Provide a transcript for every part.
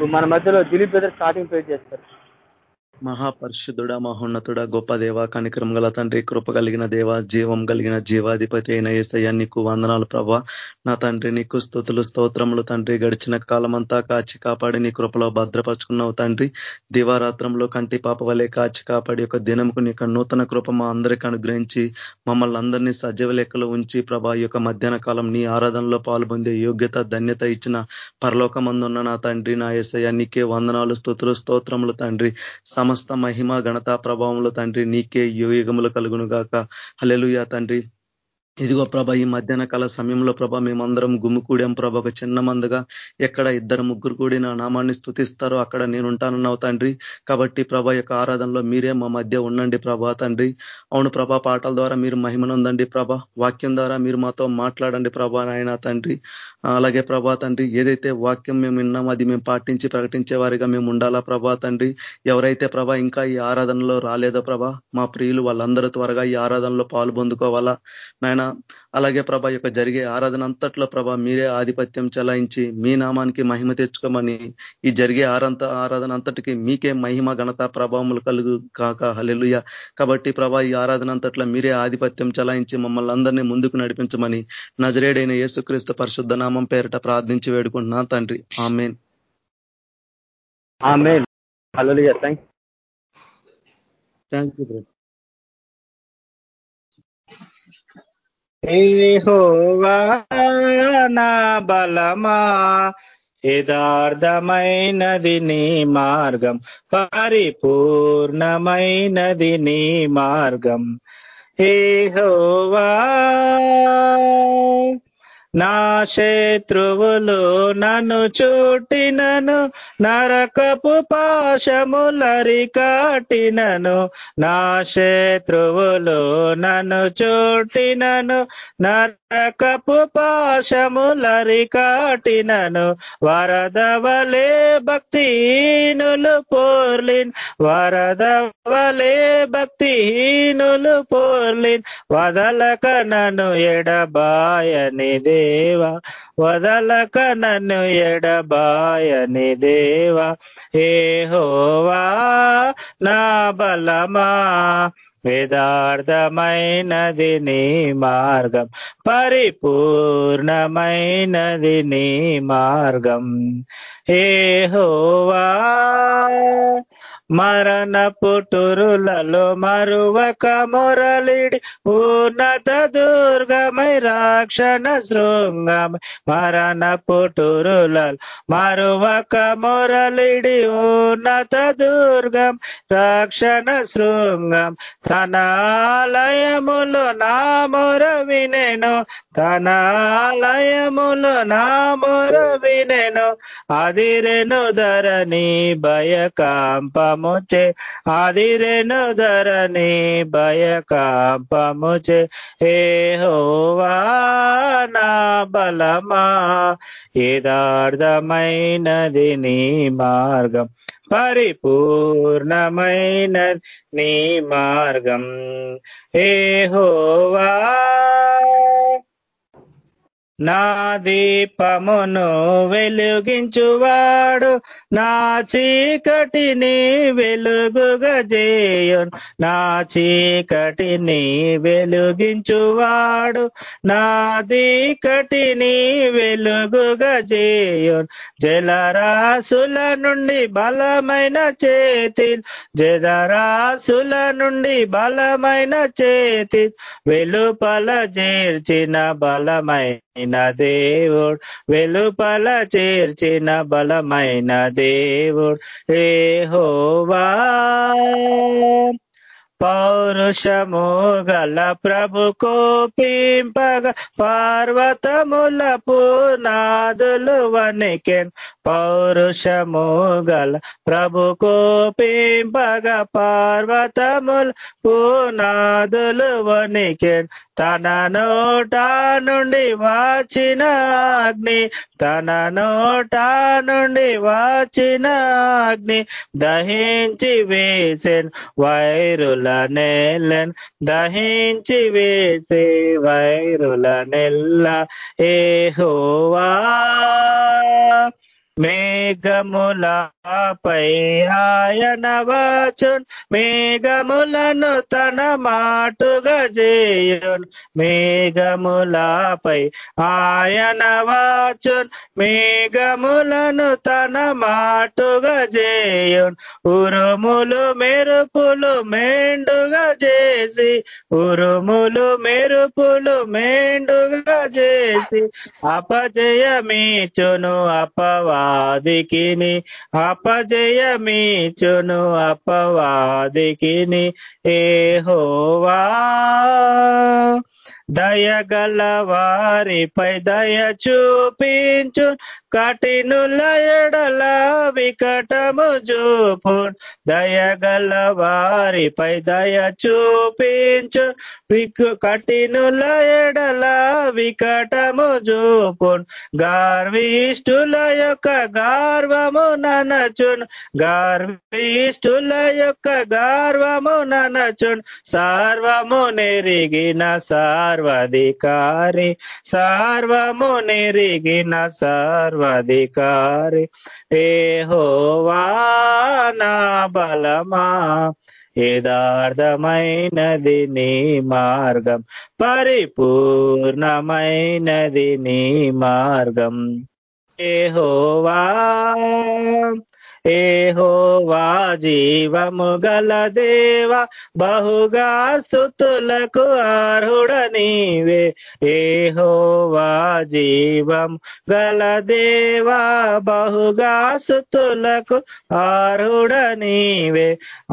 మన మధ్యలో Dilip brother starting ప్రే చేస్తారు. మహాపరిశుద్ధుడ మహోన్నతుడ గొప్ప దేవ కనికరం గల తండ్రి కృప కలిగిన దేవ జీవం కలిగిన జీవాధిపతి అయిన ఏసయ్య నీకు వందనాలు ప్రభా. నా తండ్రి నీకు స్థుతులు స్తోత్రములు తండ్రి. గడిచిన కాలమంతా కాచి కాపాడి నీ కృపలో భద్రపరుచుకున్నావు తండ్రి. దివారాత్రంలో కంటి పాప వలె కాచి కాపాడి యొక్క దినంకు నీకు నూతన కృప మా అందరికీ అనుగ్రహించి మమ్మల్ని అందరినీ సజీవ లెక్కలో ఉంచి ప్రభా యొక్క మధ్యాహ్న కాలం నీ ఆరాధనలో పాల్పొందే యోగ్యత ధన్యత ఇచ్చిన పరలోకమందున్న నా తండ్రి నా ఏసయ్య నీకే వందనాలు స్థుతులు స్తోత్రములు తండ్రి. సమ సమస్త మహిమ ఘనత ప్రభావంలో తండ్రి నీకే యుగములు కలుగును గాక హలెలుయా తండ్రి. ఇదిగో ప్రభ ఈ మధ్యాహ్న కాల సమయంలో ప్రభ మేమందరం గుమ్ముకూడాం ప్రభ ఒక చిన్న మందుగా ఎక్కడ ఇద్దరు ముగ్గురు కూడి నా నామాన్ని స్థుతిస్తారో అక్కడ నేను ఉంటానన్నావు తండ్రి. కాబట్టి ప్రభ యొక్క ఆరాధనలో మీరే మా మధ్య ఉండండి ప్రభా తండ్రి. అవును ప్రభా పాటల ద్వారా మీరు మహిమనుందండి ప్రభ. వాక్యం ద్వారా మీరు మాతో మాట్లాడండి ప్రభా నాయన తండ్రి. అలాగే ప్రభా తండ్రి ఏదైతే వాక్యం మేము విన్నాం అది మేము పాటించి ప్రకటించే వారిగా మేము ఉండాలా ప్రభా తండ్రి? ఎవరైతే ప్రభా ఇంకా ఈ ఆరాధనలో రాలేదో ప్రభా మా ప్రియులు వాళ్ళందరూ త్వరగా ఈ ఆరాధనలో పాలు పొందుకోవాలా? నాయన అలాగే ప్రభా యొక్క జరిగే ఆరాధన అంతట్లో ప్రభా మీరే ఆధిపత్యం చలాయించి మీ నామానికి మహిమ తెచ్చుకోమని ఈ జరిగే ఆరంత ఆరాధన అంతటికి మీకే మహిమ ఘనత ప్రభావములు కలుగు కాక. హలెలుయ కాబట్టి ప్రభా ఈ ఆరాధన అంతట్లో మీరే ఆధిపత్యం చలాయించి మమ్మల్ని అందరినీ ముందుకు నడిపించమని నజరేడైన యేసుక్రీస్తు పరిశుద్ధ నామం పేరిట ప్రార్థించి వేడుకుంటున్నా తండ్రి. Amen. Amen. Thank you. Bro నా బలమా యథార్థమైనది నీ మార్గం పరిపూర్ణమైనది నీ మార్గం. ఏ హోవా నా శత్రువులు నన్ను చుట్టినను నరకపు పాశములరి కాటినను నా శత్రువులు నన్ను చుట్టినను నరకపు పాశములరికాటినను వరదవలే భక్తిహీనులు పోర్లిన్ వరదవలే భక్తిహీనులు పోర్లిన్. వదలక నన్ను ఎడబాయనిదే. దేవా వదలక నన్ను ఎడబాయని దేవా. ఏ హోవా నా బలమా వేదార్థమైనది నీ మార్గం పరిపూర్ణమైనది నీ మార్గం. ఏ హోవా మరణ పుట్టురులలో మరువక మురళిడి ఉన్నత దుర్గమై రాక్షణ శృంగమై. మరణ పుటురులలో మరువక మురళిడి ఉన్నత దుర్గం రాక్షణ శృంగం. తన ఆలయములు నా మొర వినెను తన ఆలయములు నా మొర వినెను అదిరెను ధరణి భయకాంపముచే అదిరెను ధరణి భయకాంపముచే. ఏ హోవా నా బలమా యథార్థమైనది నీ మార్గం పరిపూర్ణమైన నీ మార్గం. ఏ హోవా నా దీపమును వెలుగించువాడు నా చీకటిని వెలుగుగా చేయను నా చీకటిని వెలుగించువాడు నా దీకటిని వెలుగుగా చేయను జలరాసుల నుండి బలమైన చేతి జలరాసుల నుండి బలమైన చేతి వెలుపల చేర్చిన బలమైన దేవుడు వెలుపల చేర్చిన బలమైన దేవుడు ఏ హోవా పౌరుషము గల ప్రభు కోపింపగ పార్వతముల పునాదులు వనికెన్ పౌరుషము గల ప్రభు కోపింపగ పార్వతముల పునాదులు వనికెన్ తన నోట నుండి వాచిన అగ్ని తన నోట నుండి వాచిన అగ్ని దహించి వేసెన్ వైరుల నెల్లన్ దహించి వేసే వైరుల నెల్ల ఏ హోవా మేఘములపై ఆయన వాచున్ మేఘములను తన మాటుగా చేయున్. మేఘములపై ఆయన వాచున్ మేఘములను తన మాటుగా చేయున్. ఉరుములు మెరుపులు మెండుగా చేసి ఉరుములు మెరుపులు మెండుగా చేసి అపజయమీచును అపవాదికిని అపజయమీచును అపవాదికిని ఏహోవా. దయగల వారిపై దయ చూపించు కఠినుల ఎడల వికటము చూపు దయగల వారిపై దయ చూపించు వికు కఠినుల ఎడల వికటము చూపు గార్విష్ఠుల యొక్క గార్వము ననచున్. గార్విష్ఠుల యొక్క గార్వము ననచున్. సర్వము నెరిగిన సర్వధికారి. సర్వము నెరిగిన సర్వధికారి. ఏ హోవా నా బలమా. యదార్థమైనది నీ మార్గం పరిపూర్ణమైనది నీ మార్గం. ఏహోవా ఏహోవా జీవము గల దేవ బహుగా స్థుతులకు అర్హుడనీవే ఏహోవా జీవం గల దేవా బహుగా స్థుతులకు అర్హుడనీవే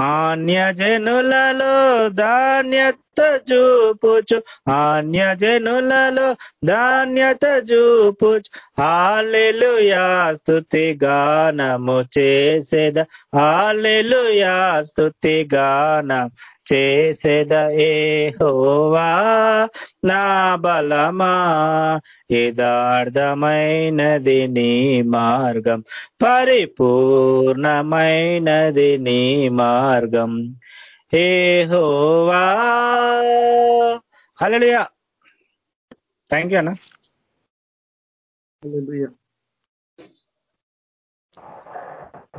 ఆన్యజనులలో ఆన్యజనులలో ధాన్యత చూపుచు ఆన్యజనులలో ధాన్యత చూపుచు. హాలెలుయా స్తుతి గానము చేసేద హాలెలుయా స్తుతి గానం చేసేద. ఏ హోవా నా బలమా యథార్థమైనది నీ మార్గం పరిపూర్ణమైనది నీ మార్గం. హే హోవా హల్లెలూయా థ్యాంక్ యూ అన్న. హల్లెలూయా.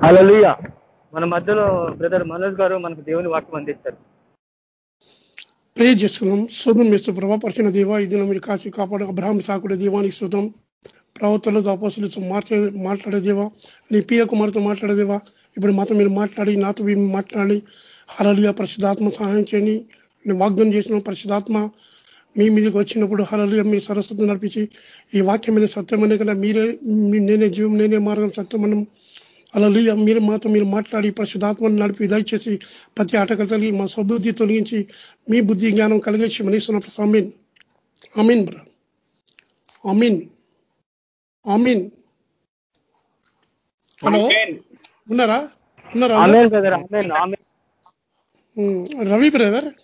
హల్లెలూయ మన మధ్యలో బ్రదర్ మనోజ్ గారు మనకు దేవుని వాక్యం అందిస్తారు. ప్రే చేసుకున్నాం శోధం వేస్తూ ప్రభా పరిచిన దేవ ఇది మీరు కాచి కాపాడు. అబ్రహాం సాకుడే దేవానికి శోధం ప్రవర్తనలతో అపోసులతో మాట్లాడే మాట్లాడే దేవా. నీ పియ కుమార్తో మాట్లాడే దేవా. ఇప్పుడు మాతో మీరు మాట్లాడి నాతో మాట్లాడి. హలలియ పరిశుధాత్మ సహాయం చేయండి. నేను వాగ్దానం చేసిన పరిశుధాత్మ మీ మీదకి వచ్చినప్పుడు హలలియ మీ సరస్వతి నడిపించి ఈ వాక్యం మీద సత్యమనే కదా మీరే మీ- నేనే జీవం నేనే మార్గం సత్యమనం అలలియ మీరు మాతో మీరు మాట్లాడి పరిశుధాత్మను నడిపి దయచేసి ప్రతి ఆటకతలి మా స్వబుద్ధి తొలగించి మీ బుద్ధి జ్ఞానం కలిగించి మనీస్తున్న అమీన్ అమీన్ బ్ర అమీన్ అమీన్ హలో? ఉన్నారా? ఉన్నారా amen brother amen amen um, Ravi brother?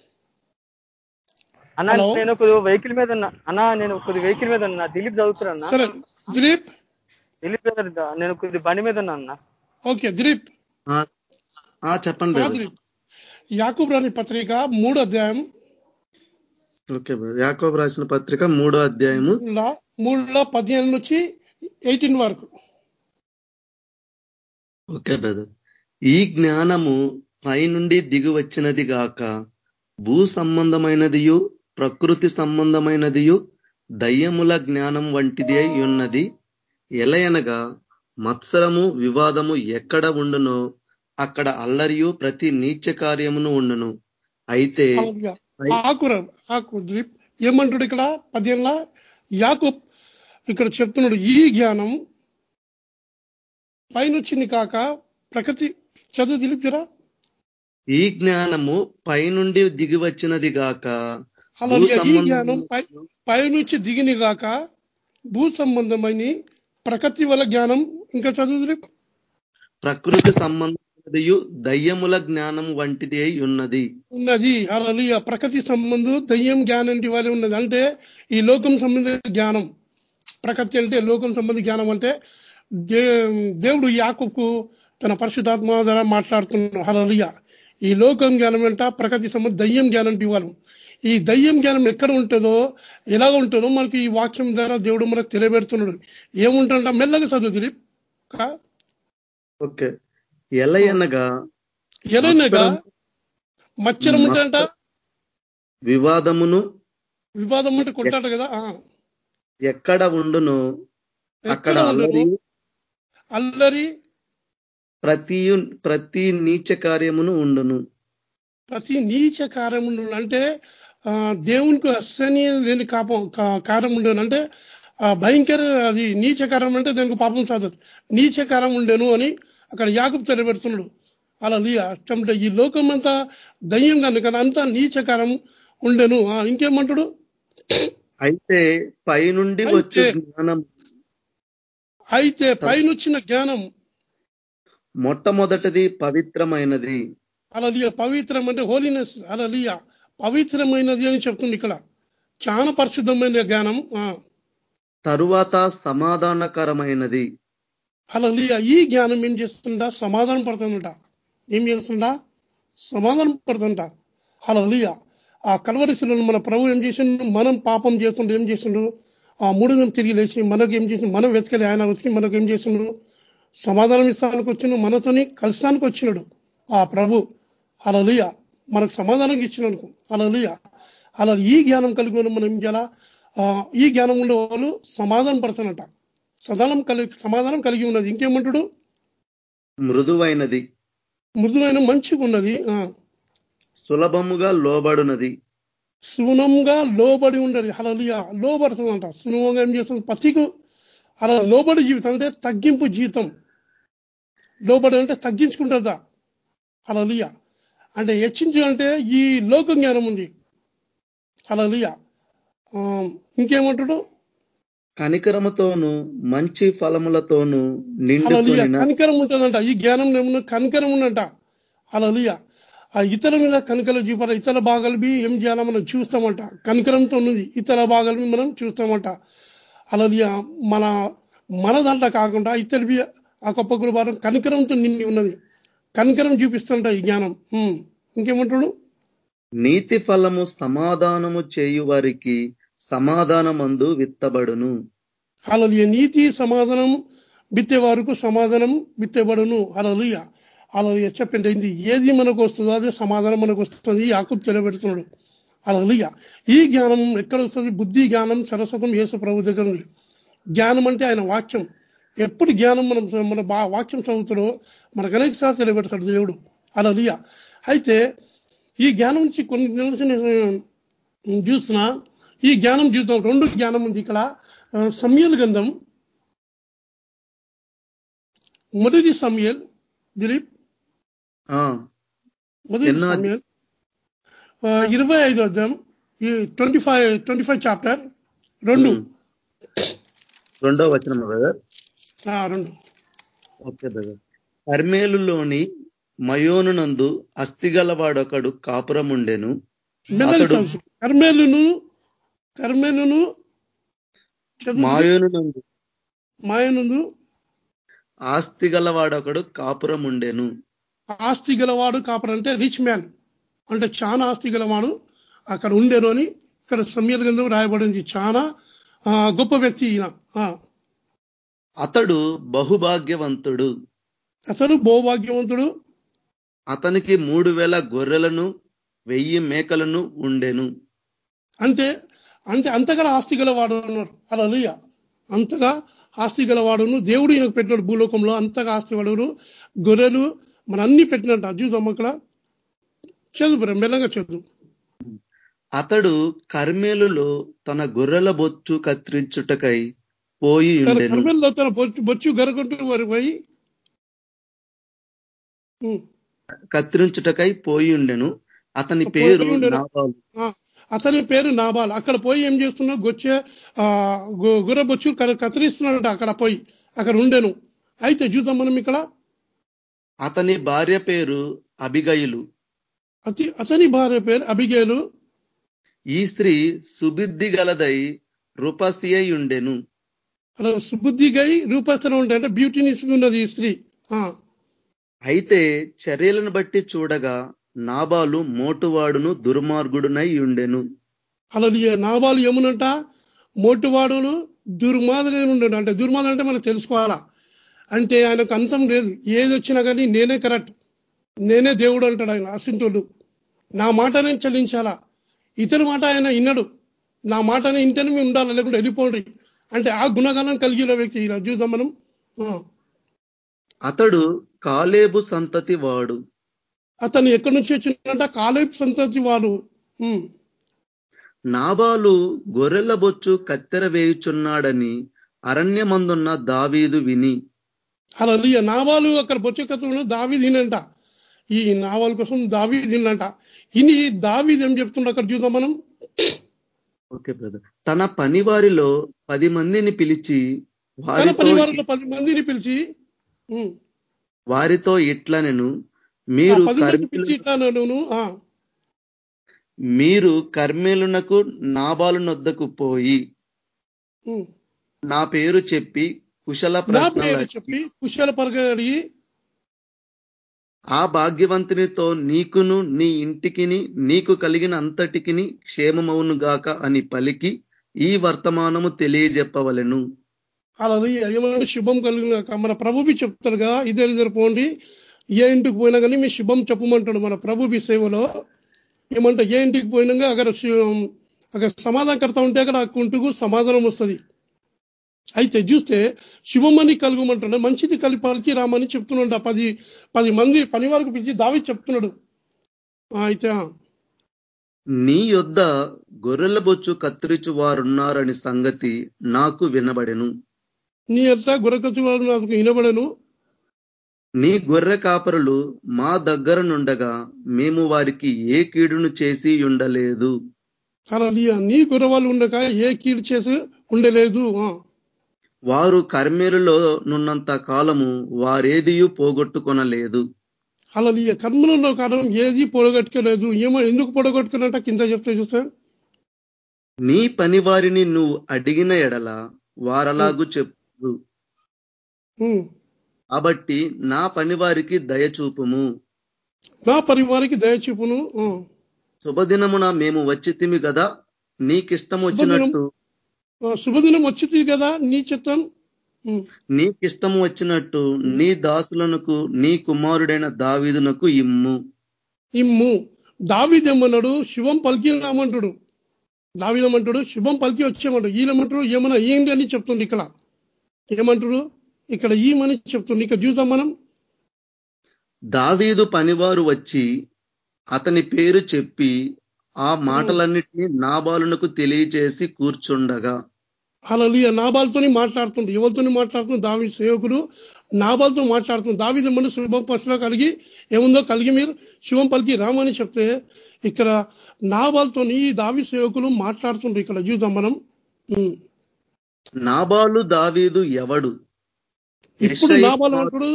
అన్న. నేను కొద్ది వెహికల్ మీద ఉన్నా. అన్న నేను కొద్ది వెహికల్ మీద ఉన్నా. దిలీప్ చదువుతున్నా అన్న. సరే దిలీప్? దిలీప్ బ్రదర్ నేను కొద్ది బండి మీద ఉన్నా అన్న. ఓకే దిలీప్? ఆ, ఆ, చెప్పండి యాకూబ్ రాణి పత్రిక మూడో అధ్యాయం. Okay brother. యాకోబు రాసిన పత్రిక మూడో అధ్యాయము. మూడులో పదిహేను నుంచి ఎయిటీన్ వరకు. Okay brother. ఈ జ్ఞానము పైనుండి దిగువచ్చినది గాక భూ సంబంధమైనదియు ప్రకృతి సంబంధమైనదియు దయ్యముల జ్ఞానం వంటిది అయి ఉన్నది. ఎలయనగా మత్సరము వివాదము ఎక్కడ ఉండునో అక్కడ అల్లరియు ప్రతి నీచ కార్యమును ఉండును. అయితే ఏమంటాడు ఇక్కడ? పదిహేనులా? యాకు ఇక్కడ చెప్తున్నాడు ఈ జ్ఞానం పైనొచ్చింది కాక ప్రకృతి చదువు తెలిపిరా ఈ జ్ఞానము పైనుండి దిగి వచ్చినది గాక ఈ జ్ఞానం పై పైనుంచి దిగిని గాక భూ సంబంధమైన ప్రకృతి వల్ల జ్ఞానం ఇంకా చదువు ప్రకృతి సంబంధమైనదియు దయ్యముల జ్ఞానం వంటిది అయి ఉన్నది. ఉన్నది. అలా ప్రకృతి సంబంధం దయ్యం జ్ఞానం వాళ్ళే ఉన్నది. అంటే ఈ లోకం సంబంధ జ్ఞానం. ప్రకృతి అంటే లోకం సంబంధి జ్ఞానం అంటే దేవుడు యాకబ్కు తన పరిశుధాత్మ ద్వారా మాట్లాడుతున్నాడు. హలలియ. ఈ లోకం జ్ఞానం అంట ప్రకృతి సంబంధ దయ్యం జ్ఞానం ఇవ్వాలి. ఈ దయ్యం జ్ఞానం ఎక్కడ ఉంటుందో ఎలాగ ఉంటుందో మనకి ఈ వాక్యం ద్వారా దేవుడు మనకు తెలియబెడుతున్నాడు. ఏముంటుంట మెల్లగా చదువు దిలీప్. ఓకే. ఎలయనగా ఎలైనగా మచ్చరం ఉంటంట వివాదమును వివాదం ఉంటే కొట్టాట కదా. ఎక్కడ ఉండును? అక్కడ? అల్లరి అల్లరి ప్రతి ప్రతి నీచ కార్యమును ఉండును. ప్రతి నీచ కార్యం ఉండు అంటే దేవునికి అసహనీయం లేని కాపం కా- కార్యం ఉండేను అంటే భయంకర అది నీచ కార్యం అంటే దానికి పాపం సాధదు నీచ కార్యం ఉండేను అని అక్కడ యాకబు తెరబెడుతున్నాడు అలా అంటే ఈ లోకం అంతా దయ్యం కానీ కదా అంతా నీచ కార్యం ఉండేను. ఇంకేమంటాడు? అయితే పైనుండి వచ్చే జ్ఞానం అయితే పైనొచ్చిన జ్ఞానం మొట్టమొదటిది పవిత్రమైనది. అలలియ పవిత్రం అంటే హోలీనెస్ అలలియ. పవిత్రమైనది అని చెప్తుంది ఇక్కడ. చాలా పరిశుద్ధమైన జ్ఞానం తరువాత సమాధానకరమైనది. అలలియ ఈ జ్ఞానం ఏం చేస్తుందా సమాధానం పడుతుందట. ఏం చేస్తుందా సమాధానం పడుతుంట అలలియ ఆ కలవరిశిలో మన ప్రభు ఏం చేసిండు? మనం పాపం చేస్తుండే ఏం చేసిండు? ఆ మూడు తిరిగి లేచి మనకు ఏం చేసిండు? మనం వెతకలి ఆయన వెతికి మనకు ఏం చేసిండు? సమాధానం ఇస్తానికి వచ్చిండు మనతోని కలిసానికి వచ్చినాడు. ఆ ప్రభు అలలియ మనకు సమాధానం ఇచ్చినందుకు అలలియ అలా ఈ జ్ఞానం కలిగి మనం ఆ, ఈ జ్ఞానం ఉండే వాళ్ళు సమాధానం పడుతున్నట సదానం కలిగి సమాధానం కలిగి ఉన్నది. ఇంకేమంటాడు? మృదువైనది. మృదువైన మంచిగా ఉన్నది. సులభముగా లోబడునది. సునంగా లోబడి ఉండదు. అలలియ లోబడుతుందంట. సులభంగా ఏం చేస్తుంది? పతికు అలా లోబడి జీవితం అంటే తగ్గింపు జీవితం. లోబడి అంటే తగ్గించుకుంటుందా అలలియ అంటే హెచ్చించు అంటే ఈ లోక జ్ఞానం ఉంది. అలలియ ఇంకేమంటాడు? కనికరముతోను మంచి ఫలములతోను కనికరం ఉంటుందంట. ఈ జ్ఞానంలో ఏమన్నా కనికరం ఉందంట. అలలియ ఆ ఇతరుల మీద కనికలు చూపాలి. ఇతర భాగాలు ఏం చేయాలా మనం చూస్తామంట. కనికరంతో ఉన్నది. ఇతర భాగాలు మనం చూస్తామంట. అలలియ మన మన దాంట్లో కాకుండా ఇతరువి ఆ గొప్ప గురువారం కనికరంతో నిండి ఉన్నది. కనికరం చూపిస్తుంట ఈ జ్ఞానం. ఇంకేమంటాడు? నీతి ఫలము సమాధానము చేయు వారికి సమాధానమందు విత్తబడును. అలలియ నీతి సమాధానం బిత్తే వరకు సమాధానం బిత్తేబడును అలలియ అలలియ చెప్పండి ఇది ఏది మనకు వస్తుందో అదే సమాధానం మనకు వస్తుంది. యాకబ్ తెలియబెడుతున్నాడు అలలియ ఈ జ్ఞానం ఎక్కడ వస్తుంది? బుద్ధి జ్ఞానం సరస్వతం యేసు ప్రభు దగ్గర ఉంది. జ్ఞానం అంటే ఆయన వాక్యం. ఎప్పుడు జ్ఞానం మనం మన వాక్యం చదువుతాడో మనకు అనేక సార్లు తెలియబెడతాడు దేవుడు. అలలియ అయితే ఈ జ్ఞానం నుంచి కొన్ని నిలిచిన చూస్తున్నా. ఈ జ్ఞానం జీవితం రెండు జ్ఞానం ఉంది ఇక్కడ. సమయల్ గంధం మొదటి సమయల్ దిలీప్. మొదటి? సమయల్. ఇరవై ఐదు అధ్యాయం. ఈ twenty five twenty five chapter. రెండు. రెండో వచనం బ్రదర్ రెండు. Okay brother. కర్మేలులోని మయోనునందు అస్థిగలవాడొకడు కాపురం ఉండెను. కర్మేలును కర్మేలును. మాయోనునందు మాయనుందు ఆస్తి గలవాడొకడు కాపురం ఉండెను ఆస్తి గలవాడు కాపర్ అంటే రిచ్ మ్యాన్. అంటే చాలా ఆస్తి గలవాడు అక్కడ ఉండేరు అని ఇక్కడ సమయల్ గంధం రాయబడింది చాలా గొప్ప వ్యక్తి ఈయన. అతడు బహుభాగ్యవంతుడు. అతడు భోభాగ్యవంతుడు అతనికి మూడు వేల గొర్రెలను వెయ్యి మేకలను ఉండెను. అంటే అంటే అంతగా ఆస్తి గలవాడు అన్నారు అలా అంతగా ఆస్తి గలవాడును దేవుడు ఈయనకు పెట్టినాడు భూలోకంలో. అంతగా ఆస్తి వాడు గొర్రెలు మన అన్ని పెట్టినట్టు చూద్దాం అక్కడ. చదువు మెల్లగా చదువు. అతడు కర్మేలులో తన గొర్రెల బొచ్చు కత్తిరించుటకై పోయి కర్మల్లో తన బొచ్చు గరగొట్టు వారి పోయి కత్తిరించుటకై పోయి ఉండెను. అతని పేరు అతని పేరు నాబాల్. అక్కడ పోయి ఏం చేస్తున్నావు గొచ్చే గొర్రె బొచ్చు కత్తిరిస్తున్నాడట అక్కడ పోయి అక్కడ ఉండెను. అయితే చూద్దాం మనం ఇక్కడ. అతని భార్య పేరు అబిగయులు అతి అతని భార్య పేరు అబిగేలు. ఈ స్త్రీ సుబుద్ధి గలదై రూపసి అయి ఉండెను. అలా సుబుద్ధిగై రూపస్థలం ఉంటాయి అంటే బ్యూటీని ఉన్నది ఈ స్త్రీ. అయితే చర్యలను బట్టి చూడగా నాబాలు మోటువాడును దుర్మార్గుడునై ఉండెను. అలా నాబాలు ఏమునంట? మోటువాడును దుర్మాదగా ఉండడు అంటే దుర్మాదం అంటే మనం తెలుసుకోవాలా? అంటే ఆయనకు అంతం లేదు. ఏది వచ్చినా కానీ నేనే కరెక్ట్. నేనే దేవుడు అంటాడు ఆయన అసింటోడు. నా మాటనే చెల్లించాలా ఇతని మాట ఆయన విన్నడు నా మాటనే ఇంటనే మేము ఉండాలి? లేకుంటే వెళ్ళిపోండి. అంటే ఆ గుణగణం కలిగిన వ్యక్తి చూద్దాం మనం. అతడు కాలేబు సంతతి వాడు. అతను ఎక్కడి నుంచి వచ్చిందంట? కాలేపు సంతతి వాడు. నాబాలు గొర్రెల బొచ్చు కత్తెర వేయుచున్నాడని అరణ్యమందున్న దావీదు విని. అలా నావాలు అక్కడ బొచ్చ కథలు దావి తినంట ఈ నావాల కోసం దావి తినంట ఇని దావీది ఏం చెప్తుండ అక్కడ చూద్దాం మనం ఓకే బ్రదర్ తన పనివారిలో పది మందిని పిలిచి పరివారంలో పది మందిని పిలిచి వారితో మీరు ఇట్లా నేను ఆ, మీరు కర్మేలునకు నాబాలు నొద్దకు పోయి నా పేరు చెప్పి కుశల నా ప్రశ్నలు పేరు అడిగి, చెప్పి కుశాల పరగ అడిగి ఆ భాగ్యవంతునితో నీకును నీ ఇంటికిని నీకు కలిగిన అంతటికిని క్షేమమవును గాక అని పలికి ఈ వర్తమానము తెలియజెప్పవలెను. అలా ఏమైనా శుభం కలిగిన మన ప్రభువి చెప్తాడు కదా ఇద్దరు ఇద్దరు పోండి. ఏ ఇంటికి పోయినా కానీ మీ శుభం చెప్పమంటాడు మన ప్రభువి సేవలో. ఏమంటే ఏ ఇంటికి పోయినాక అక్కడ అక్కడ సమాధానకర్త ఉంటే అక్కడ కుంటుకు సమాధానం వస్తుంది. అయితే చూస్తే శుభమని కలుగుమంటాడు మంచిది కలిపి పలికి రామని చెప్తున్నాడు పది పది మంది పని వరకు పిలిచి దావి చెప్తున్నాడు. అయితే నీ యొద్ద గొర్రెల బొచ్చు కత్తిరించు వారున్నారని సంగతి నాకు వినబడెను. నీ ఎంత గురకచ్చు వాడు నాకు వినబడను. నీ గొర్రె కాపరులు మా దగ్గర నుండగా మేము వారికి ఏ కీడును చేసి ఉండలేదు. అలా నీ గుర్రవాళ్ళు ఉండక ఏ కీడు చేసి ఉండలేదు. వారు కర్మేలులో నున్నంత కాలము వారేదియు పోగొట్టుకొనలేదు. అలా నీ కర్మలలో కారణం ఏది పొడగొట్టుకోలేదు. ఏమో ఎందుకు పొడగొట్టుకున్నట్ట కింద చెప్తే చూస్తే? నీ పనివారిని నువ్వు అడిగిన ఎడల వారలాగు చెప్పు. కాబట్టి నా పనివారికి దయచూపుము. నా పరివారికి దయచూపును. శుభదినమున మేము వచ్చితిమి కదా నీకిష్టం వచ్చినట్టు. శుభదినం వచ్చింది కదా నీ చిత్తం? ఉమ్. నీకిష్టం వచ్చినట్టు నీ దాసులనకు నీ కుమారుడైన దావీదునకు ఇమ్ము. ఇమ్ము. దావిదేమన్నాడు? శుభం పలికినామంటాడు దావిదమంటాడు? శుభం పలికి వచ్చేమంటాడు ఈయనమంటాడు ఏమన్నా ఏంటి అని చెప్తుంది ఇక్కడ. ఏమంటాడు? ఇక్కడ ఈమని చెప్తుంది ఇక్కడ చూద్దాం మనం. దావీదు పనివారు వచ్చి అతని పేరు చెప్పి ఆ మాటలన్నిటినీ నాబాలునకు తెలియచేసి కూర్చుండగా. అలా నాబాల్తోని మాట్లాడుతుంది ఎవరితోని మాట్లాడుతుంది దావి సేవకులు నాబాల్తో మాట్లాడుతుంది దావిది మన శుభం పసులో కలిగి ఏముందో కలిగి మీరు శుభం పలికి రామని చెప్తే ఇక్కడ నాబాల్తోని ఈ దావి సేవకులు మాట్లాడుతుండ్రు ఇక్కడ చూద్దాం మనం. నాబాలు దావీదు ఎవడు? ఇప్పుడు నాబాల్ అంటాడు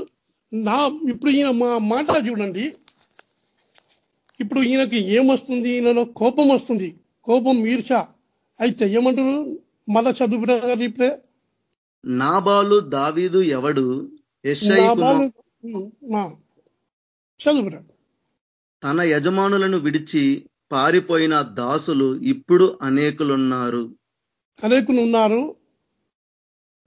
నా ఇప్పుడు ఈయన మా మాట చూడండి. ఇప్పుడు ఈయనకి ఏమొస్తుంది? ఈయనలో కోపం వస్తుంది. కోపం ఈర్ష అయితే ఏమంటారు? మళ్ళా చదువు ఇప్పుడే. నాబాలు దావీదు ఎవడు? తన యజమానులను విడిచి పారిపోయిన దాసులు ఇప్పుడు అనేకులున్నారు. అనేకులు ఉన్నారు.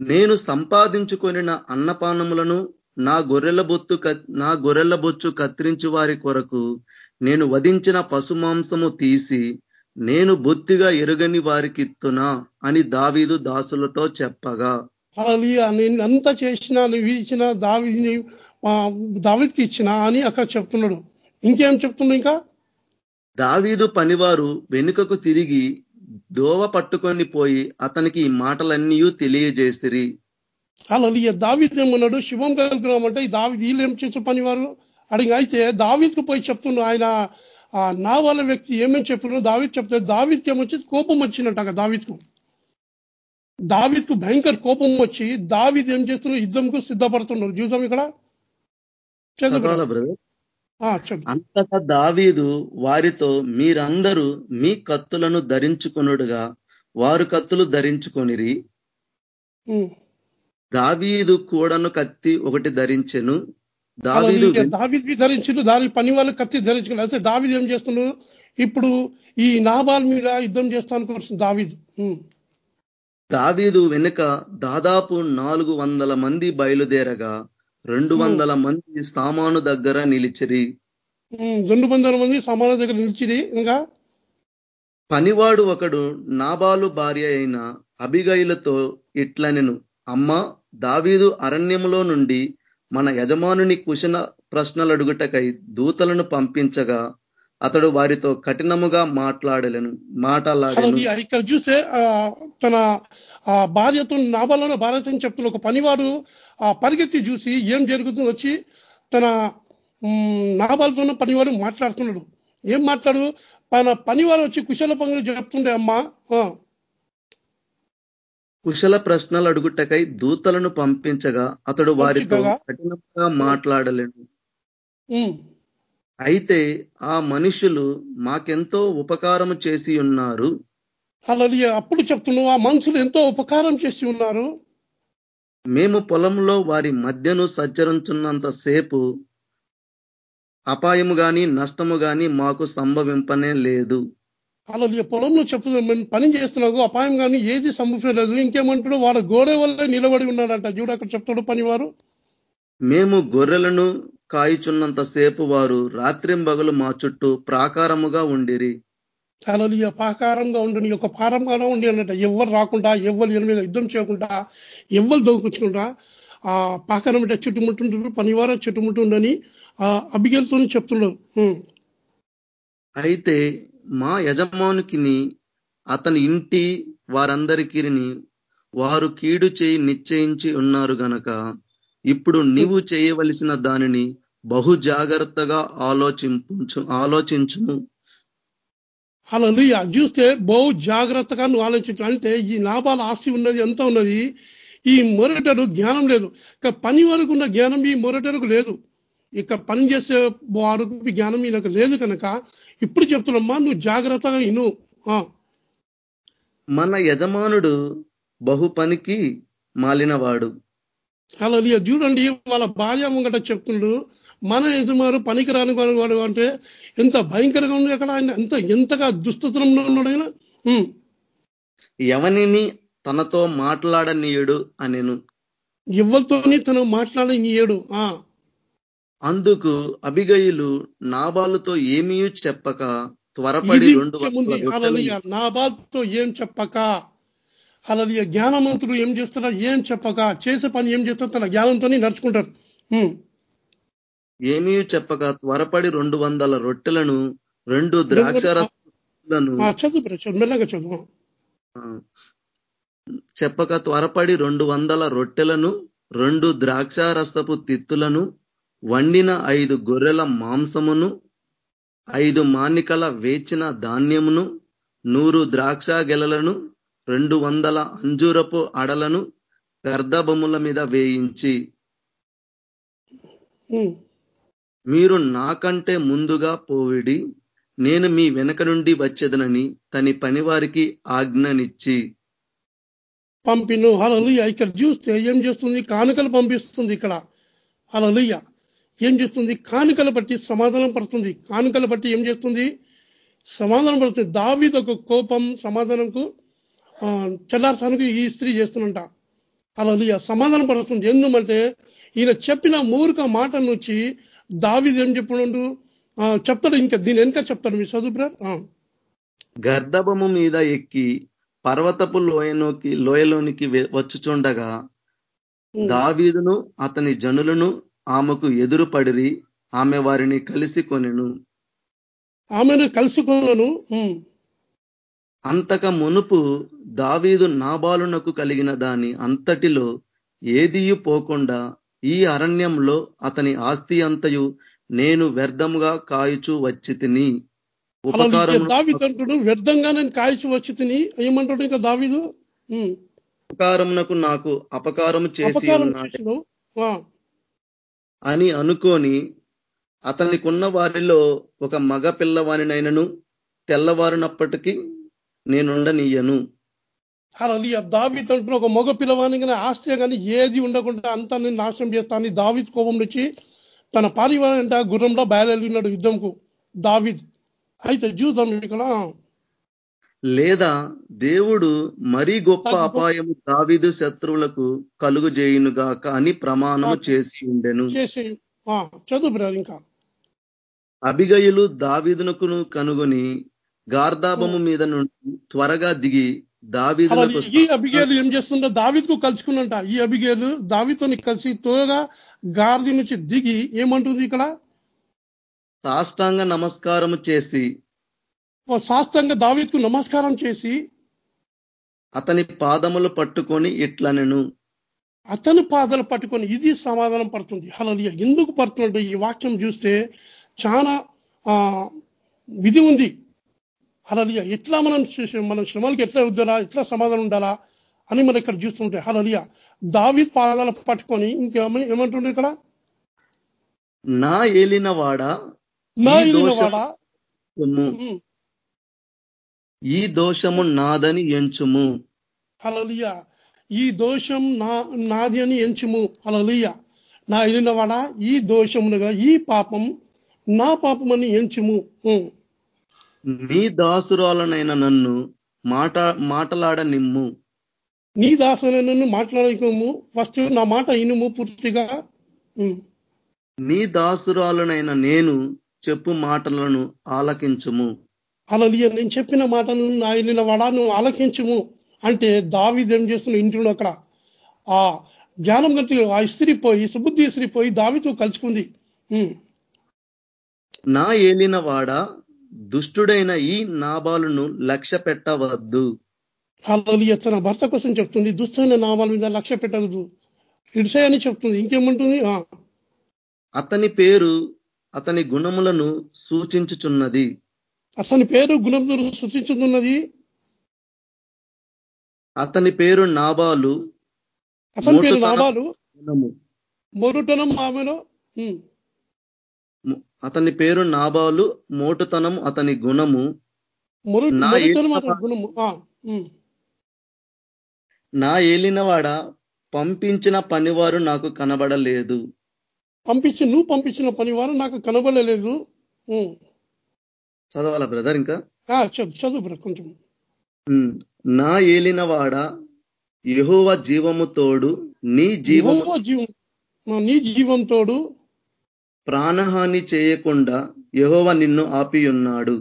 నేను సంపాదించుకొనిన అన్నపానములను నా గొర్రెల బొత్తు కత్- నా గొర్రెల బొచ్చు కత్తిరించు వారి కొరకు నేను వధించిన పశుమాంసము తీసి నేను బొత్తిగా ఎరుగని వారికిత్తునా అని దావీదు దాసులతో చెప్పగా. నేను అంతా చేసిన నువ్వు ఇచ్చిన దావిని దావికి ఇచ్చిన అని అక్కడ చెప్తున్నాడు. ఇంకేం చెప్తున్నాడు ఇంకా? దావీదు పనివారు వెనుకకు తిరిగి దోవ పట్టుకొని పోయి అతనికి ఈ మాటలన్నీ తెలియజేసిరి. అలా దావిద్ ఏమన్నాడు శుభం కలుగుతున్నామంటే ఈ దావి వీళ్ళు ఏం చేసే పని వారు? అడిగి అయితే దావిద్కు పోయి చెప్తున్నాడు ఆయన ఆ నా వాళ్ళ వ్యక్తి ఏమేమి చెప్తున్నాడు దావిద్ చెప్తే దావిద్కి ఏమొచ్చి కోపం వచ్చినట్టు దావిద్కు దావిద్కు భయంకర కోపం వచ్చి దావిద్ ఏం చేస్తున్నాడు యుద్ధంకు సిద్ధపడుతున్నాడు చూసాం ఇక్కడ? చదువు అంతటా దావీదు వారితో మీరందరూ మీ కత్తులను ధరించుకొనుడుగా వారు కత్తులు ధరించుకొనిరి. దావీదు కూడను కత్తి ఒకటి ధరించెను. దావీదు ధరించిండు దాని పని వాళ్ళు కత్తి ధరించుకుని అయితే దావిద్ ఏం చేస్తున్నాడు? ఇప్పుడు ఈ నాబాల్ మీద యుద్ధం చేస్తాను కోసం దావిద్. దావీదు వెనుక దాదాపు నాలుగు వందల మంది బయలుదేరగా రెండు వందల మంది సామాను దగ్గర నిలిచిరి. రెండు వందల మంది సమాన దగ్గర నిలిచిరి ఇంకా? పనివాడు ఒకడు నాబాలు భార్య అయిన అబిగైలతో ఇట్లనెను అమ్మ దావీదు అరణ్యములో నుండి మన యజమానుని కుశన ప్రశ్నలడుగుటకై దూతలను పంపించగా అతడు వారితో కఠినముగా మాట్లాడలేను మాట్లాడలేను ఇక్కడ చూస్తే ఆ, తన ఆ భార్యతో నాబాలను భార్యతో చెప్తున్న ఒక పనివాడు ఆ పరిగెత్తి చూసి ఏం జరుగుతుందో వచ్చి తన నాబాలతో పనివాడు మాట్లాడుతున్నాడు. ఏం మాట్లాడు? తన పనివాడు వచ్చి కుశల పనులు చెప్తుండే అమ్మా కుశల ప్రశ్నలు అడుగుటకై దూతలను పంపించగా అతడు వారితో? కఠినంగా మాట్లాడలేను. ఉమ్, అయితే ఆ మనుషులు మాకెంతో ఉపకారము చేసి ఉన్నారు. అలాగే అప్పుడు చెప్తున్నావు ఆ మనుషులు ఎంతో ఉపకారం చేసి ఉన్నారు. మేము పొలంలో వారి మధ్యను సంచరించున్నంత సేపు అపాయము గాని నష్టము గాని మాకు సంభవింపనే లేదు. అలాగే పొలంలో చెప్తున్నాం మేము పని చేస్తున్నాము అపాయం కానీ ఏది సంభవించలేదు. ఇంకేమంటాడు? వాడు గోడ వల్ల నిలబడి ఉన్నాడంట. చూడు అక్కడ చెప్తాడు పనివారు. మేము గొర్రెలను కాయుచున్నంత సేపు వారు రాత్రింబగలు మా చుట్టూ ప్రాకారముగా ఉండిరి. అలలియ పాకారంగా ఉండి ఒక పారంగా ఉండి అన్నట్ట ఎవరు రాకుండా ఎవరు ఎని మీద యుద్ధం చేయకుండా ఎవరు దొంగకుంటా ఆ పాకారం అంటే చుట్టుముట్టుంటారు పనివారం చుట్టుముట్టుండని ఆ అభిగలతో చెప్తున్నాడు. అయితే మా యజమానుకిని అతని ఇంటి వారందరికీ వారు కీడు చేయి నిశ్చయించి ఉన్నారు గనక ఇప్పుడు నీవు చేయవలసిన దానిని బహు జాగ్రత్తగా ఆలోచించు ఆలోచించుము. అలా చూస్తే బహు జాగ్రత్తగా నువ్వు ఆలోచించు. అంటే ఈ లాభాల ఆస్తి ఉన్నది ఎంత ఉన్నది? ఈ మొరటడు జ్ఞానం లేదు. ఇక పని వరకు ఉన్న జ్ఞానం ఈ మొరటకు లేదు. ఇక పని చేసే వారికి జ్ఞానం ఈయనకు లేదు కనుక ఇప్పుడు చెప్తున్నామ్మా నువ్వు జాగ్రత్తగా ఇను. ఆ, మన యజమానుడు బహు పనికి మాలినవాడు. అలా చూడండి వాళ్ళ భార్య ముంగట చెప్తుండు మన యజమాను పనికిరాని వాడు వాడు అంటే ఎంత భయంకరంగా ఉంది అక్కడ ఆయన ఎంత ఎంతగా దుస్తత్వంలో ఉన్నాడు ఆయన. ఎవనిని తనతో మాట్లాడనీయుడు అనెను. ఎవరితోని తను మాట్లాడనీయడు? ఆ. అందుకు అభిగయులు నాబాలుతో ఏమీ చెప్పక త్వరపడి రెండు ముఖ్యముంది వందల రొట్టెలను అలలియ నా బాధతో ఏం చెప్పక? అలలియ జ్ఞానవంతుడు ఏం చేస్తారా ఏం చెప్పక? చేసే పని ఏం చేస్తారు తన జ్ఞానంతో నడుచుకుంటారు. ఏమీ చెప్పక త్వరపడి రెండు వందల రొట్టెలను రెండు ద్రాక్ష రసములను ఆ, చదువు బ్రో, చదువు మెల్లగా చదువు. చెప్పక త్వరపడి రెండు వందల రొట్టెలను రెండు ద్రాక్షారసపు తిత్తులను వండిన ఐదు గొర్రెల మాంసమును ఐదు మానికల వేచిన ధాన్యమును నూరు ద్రాక్ష గెలలను రెండు వందల అంజూరపు అడలను గర్ధబొమ్ముల మీద వేయించి. మీరు నాకంటే ముందుగా పోవిడి నేను మీ వెనక నుండి వచ్చేదనని తని పనివారికి ఆజ్ఞనిచ్చి. పంపిను. హలలుయ ఇక్కడ చూస్తే ఏం చేస్తుంది? కానుకలు పంపిస్తుంది ఇక్కడ. హలలుయ ఏం చేస్తుంది? కానుకలు బట్టి సమాధానం పడుతుంది. కానుకలు బట్టి ఏం చేస్తుంది? సమాధానం పడుతుంది. దావీద్ ఒక కోపం సమాధానంకు చల్లార్సానికి ఈ స్త్రీ చేస్తున్నంట హలలుయ సమాధానం పడుతుంది. ఎందుకంటే ఈయన చెప్పిన మూర్ఖ మాట నుంచి దావీద్ ఏం చెప్పడు? చెప్తాడు ఇంకా. దీని వెనక చెప్తాడు. మీ చదువు బ్రదర్. ఆ, గర్ధబము మీద ఎక్కి పర్వతపు లోయలోకి లోయలోనికి వచ్చుచుండగా. దావీదును అతని జనులను ఆమెకు ఎదురుపడిరి ఆమె వారిని కలిసి కొనెను. ఆమెను ఉమ్. అంతక మునుపు దావీదు నాబాలునకు కలిగిన దాని అంతటిలో ఏదియు పోకుండా ఈ అరణ్యంలో అతని ఆస్తి అంతయు నేను వ్యర్థముగా కాయుచు వచ్చి తిని అంటాడు వ్యర్థంగా నేను కాల్చి వచ్చి తిని ఏమంటాడు ఇంకా దావీదు? ఉమ్, ఉపకారమునకు నాకు అపకారము చేసి అపకారం ఉన్నాడు చేసినావు ఆ, అని అనుకొని అతనికున్న వారిలో ఒక మగ పిల్లవానినైనను తెల్లవారినప్పటికీ నేనుండనీయను. అలా దావిత్ అంటున్న ఒక మగ పిల్లవాని కానీ ఆస్తి కానీ ఏది ఉండకుండా అంతా నేను నాశనం చేస్తాను దావిత్ కోపం నుంచి తన పారివారి అంటే గుర్రంలో బయలుదేరినాడు యుద్ధంకు. దావిద్. అయితే చూద్దాం ఇక్కడ. లేదా దేవుడు మరీ గొప్ప అపాయము దావీదు శత్రువులకు కలుగు చేయునుగాక అని ప్రమాణము చేసి ఉండెను. చదువు బ్రదర్ ఇంకా. అబిగయులు దావీదునకును కనుగొని గార్దాబము మీద నుండి త్వరగా దిగి దావీదునకు ఈ అబిగేలు ఏం చేస్తుందో దావిద్కు కలుసుకున్నంట. ఈ అబిగేలు దావితోని కలిసి తోగా గార్ది నుంచి దిగి ఏమంటుంది ఇక్కడ? సాష్టాంగ నమస్కారము చేసి శాస్త్రంగా దావిద్కు నమస్కారం చేసి అతని పాదములు పట్టుకొని ఇట్లనెను అతని పాదాలు పట్టుకొని ఇది సమాధానం పడుతుంది. హలలియ ఎందుకు పడుతుందంటే ఈ వాక్యం చూస్తే చాలా విధి ఉంది. హలలియ ఎట్లా మనం మన శ్రమలకు ఎట్లా వద్దాలా ఎట్లా సమాధానం ఉండాలా అని మనం ఇక్కడ చూస్తుంటే హలలియ దావిద్ పాదాలు పట్టుకొని ఇంకేమ ఏమంటుండే ఇక్కడ? నా ఏలినవాడ నా వాడా. ఉమ్, ఈ దోషము నాదని ఎంచుము. హల్లెలూయా. ఈ దోషం నా నాది అని ఎంచుము. హల్లెలూయా. నా ఇలినవాడ ఈ దోషమునుగా ఈ పాపం నా పాపం అని ఎంచుము. నీ దాసురాలనైన నన్ను మాట మాటలాడ నిమ్ము. నీ దాసులను మాట్లాడకము ఫస్ట్ నా మాట ఇనుము పూర్తిగా. నీ దాసురాలనైన నేను చెప్పు మాటలను ఆలకించుము. హల్లెలూయా నేను చెప్పిన మాటను నా ఇల్లిన వాడ నువ్వు ఆలకించుము అంటే దావీదు ఏం చేస్తున్న ఇంటిలో అక్కడ? ఆ జ్ఞానం గంతి ఆ స్త్రీ పోయి సుబుద్ధి స్త్రీ పోయి దావితో కలుసుకుంది. నా ఏలినవాడ దుష్టుడైన ఈ నాబాలును లక్ష్య పెట్టవద్దు. హల్లెలూయా తన భర్త కోసం చెప్తుంది దుస్తైన నామాల మీద లక్ష్య పెట్టగదు ఇడిసాయని చెప్తుంది ఇంకేమంటుంది? ఆ, అతని పేరు అతని గుణములను సూచించుచున్నది. అతని పేరు గుణంతో సృష్టించుతున్నది అతని పేరు నాబాలు. అతని పేరు గుణము. మొరుటనం ఆమెలో అతని పేరు నాబాలు మోటుతనం అతని గుణము. నా ఏలినవాడ పంపించిన పనివారు నాకు కనబడలేదు. పంపించి నువ్వు పంపించిన పని వారు నాకు కనబడలేదు. చదవాలా బ్రదర్ ఇంకా? చదువు చదువు బ్రో కొంచెం. నా ఏలినవాడ యెహోవా జీవము తోడు నీ జీవము జీవం నీ జీవం తోడు. ప్రాణహాని చేయకుండా యెహోవా నిన్ను ఆపియున్నాడు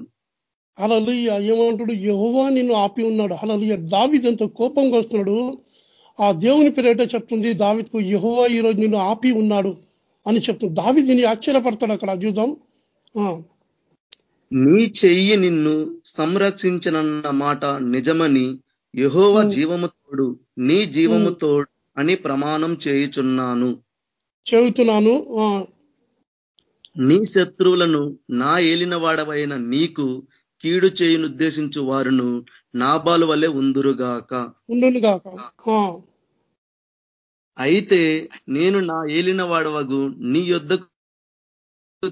అలలుయ్య ఏమంటాడు? యహోవా నిన్ను ఆపి ఉన్నాడు. అలలుయ్య దావిద్ ఎంతో కోపంగా వస్తున్నాడు ఆ దేవుని పేరేట చెప్తుంది? దావిద్కు యహోవా ఈ రోజు నిన్ను ఆపి ఉన్నాడు అని చెప్తుంది. దావిదిని ఆశ్చర్యపడతాడు అక్కడ చూద్దాం. ఆ, నీ చెయ్యి నిన్ను సంరక్షించనన్న మాట నిజమని యెహోవా జీవము తోడు నీ జీవము తోడు అని ప్రమాణం చేయుచున్నాను. చెబుతున్నాను నీ శత్రువులను నా ఏలినవాడవైన నీకు కీడు చేయునుద్దేశించు వారును నాబాలు వలె ఉందురుగాక. ఉండును గాక ఆ, అయితే నేను నా ఏలినవాడవగు నీ యొద్దకు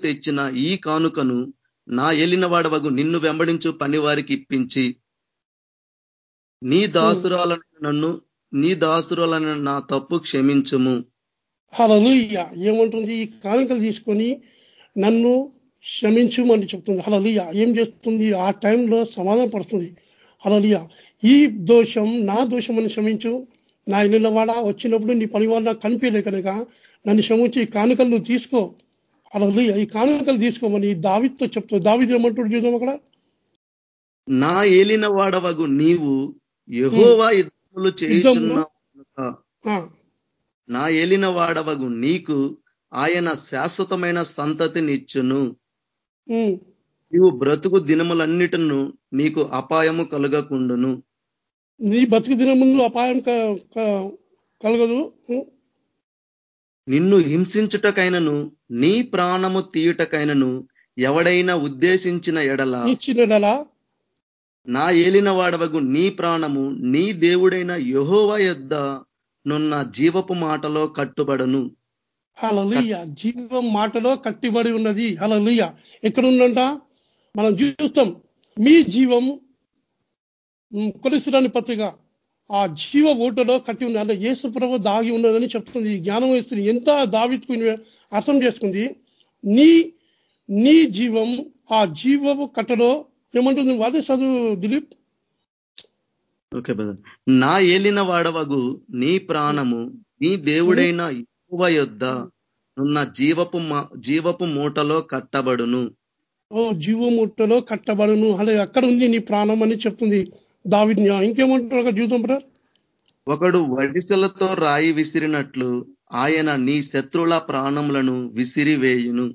తెచ్చిన ఈ కానుకను నా ఏలినవాడవగు నిన్ను వెంబడించు పనివారికి ఇప్పించి నీ దాసురాలను నన్ను నీ దాసురాలను నా తప్పు క్షమించుము. హలలుయ్య ఏమంటుంది? ఈ కానుకలు తీసుకొని నన్ను క్షమించుమని చెప్తుంది. హలలుయ్య ఏం చేస్తుంది? ఆ టైంలో సమాధానం పడుతుంది. హలలుయ్య ఈ దోషం నా దోషం అని క్షమించు. నా ఇళ్ళవాడ వచ్చినప్పుడు నీ పని వాళ్ళ కనిపించలే కనుక నన్ను క్షమించి కానుకలు నువ్వు తీసుకో. హలలుయ్య ఈ కానుకలు తీసుకోమని దావితో చెప్తుంది దావిది ఏమంటాడు చూద్దాం అక్కడ? నా ఏలిన వాడవగు నీవు యెహోవా యుద్ధములు చేయుచున్నావు నా ఏలిన వాడవగు నీకు ఆయన శాశ్వతమైన సంతతినిచ్చును. నీవు బ్రతుకు దినములన్నిటిను నీకు అపాయము కలుగకుండును. నీ బతుకు దిన ముందు అపాయం కలగదు. నిన్ను హింసించుటకైనను నీ ప్రాణము తీయుటకైనను ఎవడైనా ఉద్దేశించిన ఎడల నా ఏలిన వాడవగు నీ ప్రాణము నీ దేవుడైన యెహోవా యొద్ద నున్న జీవపు మాటలో కట్టుబడను. హలలుయ్య జీవం మాటలో కట్టిబడి ఉన్నది. హలలుయ్య ఎక్కడ ఉందంట మనం చూస్తాం. మీ జీవం కొలిసిరాని పత్రిక. ఆ జీవ ఓటలో కట్టి ఉంది. అంటే యేసు ప్రభు దాగి ఉన్నదని చెప్తుంది. జ్ఞానం వేస్తుంది. ఎంత దావిత్కు అర్థం చేసుకుంది? నీ నీ జీవం ఆ జీవపు కట్టలో ఏమంటుంది? అదే చదువు దిలీప్. ఓకే బ్రదర్ నా ఏలిన వాడవగు నీ ప్రాణము నీ దేవుడైన యువ యొద్ద నున్న జీవపు జీవపు మూటలో కట్టబడును. ఓ జీవముట్టలో కట్టబడును. అలాగే అక్కడ ఉంది నీ ప్రాణం అని చెప్తుంది. దావిజ్ఞ ఇంకేమంటారు ఒక జీవితం బ్రదర్ ఒకడు వడిసెలతో రాయి విసిరినట్లు ఆయన నీ శత్రువుల ప్రాణములను విసిరివేయును.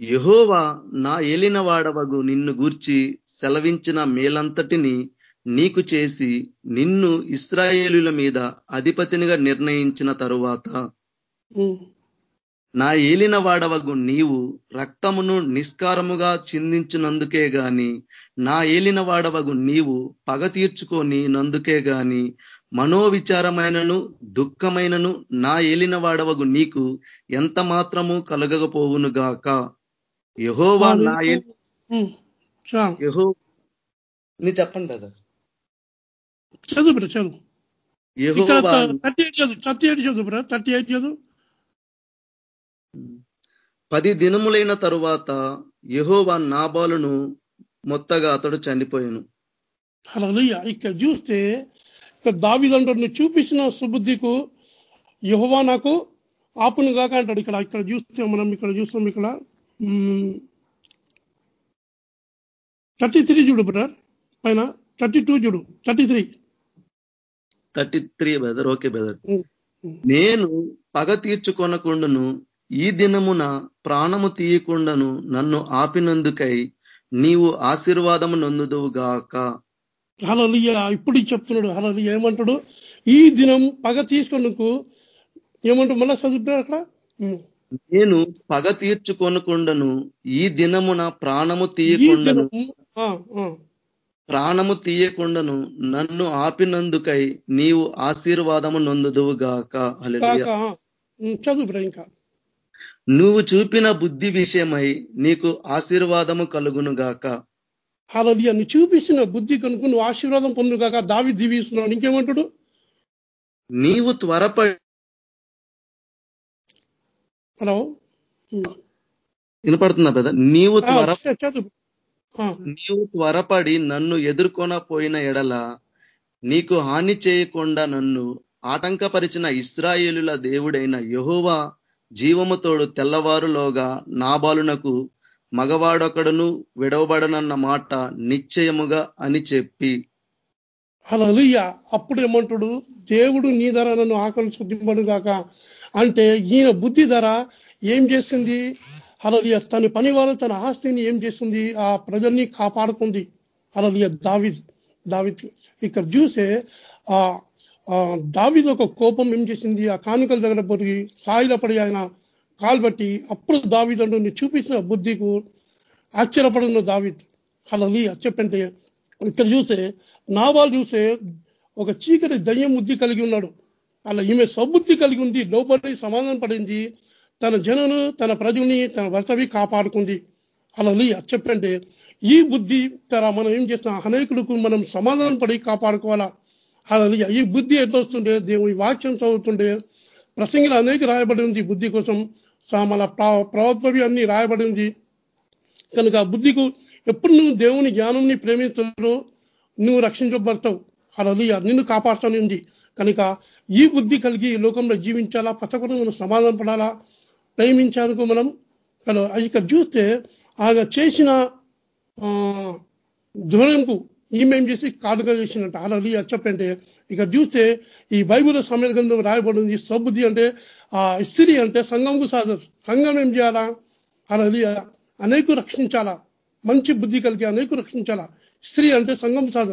యెహోవా నా ఏలిన వాడవగు నిన్ను గూర్చి సెలవించిన మేలంతటిని నీకు చేసి నిన్ను ఇస్రాయేలుల మీద అధిపతినిగా నిర్ణయించిన తరువాత నా ఏలిన వాడవగు నీవు రక్తమును నిస్కారముగా చిందించినందుకే గాని నా ఏలిన వాడవగు నీవు పగ తీర్చుకొని నందుకే గాని మనోవిచారమైనను దుఃఖమైనను నా ఏలిన వాడవగు నీకు ఎంత మాత్రము కలగకపోవును గాక. యహోవా నా. యహో నీ చెప్పండి కదా చదువు చదువు. థర్టీ ఎయిట్ చదువు థర్టీ ఎయిట్ చదువు థర్టీ ఎయిట్ చదువు. పది దినములైన తరువాత యహోవా నాబాలును మొత్తగా అతడు చనిపోయాను. అలా ఇక్కడ చూస్తే ఇక్కడ దావిదంటాడు నువ్వు చూపించిన సుబుద్ధికు యహోవా నాకు ఆపును కాక అంటాడు. ఇక్కడ ఇక్కడ చూస్తే మనం ఇక్కడ చూస్తాం ఇక్కడ. థర్టీ త్రీ చూడు బ్రదర్ పైన థర్టీ టూ చూడు. Thirty three thirty three brother okay brother నేను పగ తీర్చుకొనకుండాను. ఈ దినమున ప్రాణము తీయకుండాను నన్ను ఆపినందుకై నీవు ఆశీర్వాదము నొందుదువుగాక హలలియ ఇప్పుడు చెప్తున్నాడు. హలలియ ఏమంటాడు? ఈ దినం పగ తీసుకొనకు ఏమంటాడు? మళ్ళా చదువుతాడు అక్కడ. నేను పగ తీర్చుకొనకుండాను ఈ దినమున ప్రాణము తీయకుండాను. ప్రాణము తీయకుండాను నన్ను ఆపినందుకై నీవు ఆశీర్వాదము నొందుదువుగాక. ఉమ్, చదువు ఇంకా. నువ్వు చూపిన బుద్ధి విషయమై నీకు ఆశీర్వాదము కలుగును గాక. హలలియ నువ్వు చూపిస్తున్న బుద్ధి కనుక నువ్వు ఆశీర్వాదం పొందు కాక దావి దీవిస్తున్నావు ఇంకేమంటాడు? నీవు త్వరపడి హలో? ఉమ్. వినపడుతుందా పెద్ద? నీవు త్వర నీవు త్వరపడి నన్ను ఎదుర్కొన పోయిన ఎడల నీకు హాని చేయకుండా నన్ను ఆటంకపరిచిన ఇస్రాయేలుల దేవుడైన యెహోవా జీవముతోడు తెల్లవారులోగా నాబాలునకు మగవాడొకడును విడవబడనన్న మాట నిశ్చయముగా అని చెప్పి. అలలుయ్య అప్పుడు ఏమంటాడు? దేవుడు నీ ధర నన్ను ఆకలి శుద్ధింపడు కాక అంటే ఈయన బుద్ధి ధర ఏం చేసింది? అలలియ తన పని వాళ్ళు తన ఆస్తిని ఏం చేసింది? ఆ ప్రజల్ని కాపాడుకుంది. అలలియ దావిద్. దావిద్. ఇక్కడ చూసే ఆ దావిద్ ఒక కోపం ఏం చేసింది? ఆ కానుకల దగ్గర పొరిగి సాయిల పడి ఆయన కాల్బట్టి అప్పుడు దావిదండు నువ్వు చూపించిన బుద్ధికు ఆశ్చర్యపడిన దావిద్. హలలియ చెప్పంటే ఇక్కడ చూస్తే నావాలు చూస్తే ఒక చీకటి దయ్యం బుద్ధి కలిగి ఉన్నాడు. అలా ఈమె సబుద్ధి కలిగి ఉంది లోపలి సమాధానం పడింది. తన జనను తన ప్రజల్ని తన వసవి కాపాడుకుంది. అలా చెప్పంటే ఈ బుద్ధి తర మనం ఏం చేస్తాం? అనేకులకు మనం సమాధానం పడి కాపాడుకోవాలా? అలా ఈ బుద్ధి ఎట్లా దేవుని వాక్యం చదువుతుండే. ప్రసంగిలు అనేక రాయబడి ఉంది బుద్ధి కోసం. మన ప్ర- అన్ని రాయబడి ఉంది. కనుక ఆ బుద్ధికు ఎప్పుడు నువ్వు దేవుని జ్ఞానంని ప్రేమిస్తున్నావు నువ్వు రక్షించబడతావు. అలా నిన్ను కాపాడుతూనే ఉంది. కనుక ఈ బుద్ధి కలిగి ఈ లోకంలో జీవించాలా? పచ్చకుండా మనం సమాధానం పడాలా? ప్రేమించాలకు మనం ఇక్కడ చూస్తే ఆయన చేసిన ధోరణకు ఈమె ఏం చేసి కాదుగా చేసినట్టు అలా చెప్పంటే ఇక చూస్తే ఈ బైబిల్ సమయ గ్రంథం రాయబడింది సబుద్ధి అంటే ఆ స్త్రీ అంటే సంఘంకు సాధ సంఘం ఏం చేయాలా? అలా అనేక రక్షించాలా? మంచి బుద్ధి కలిగి అనేకు రక్షించాలా? స్త్రీ అంటే సంఘం సాధ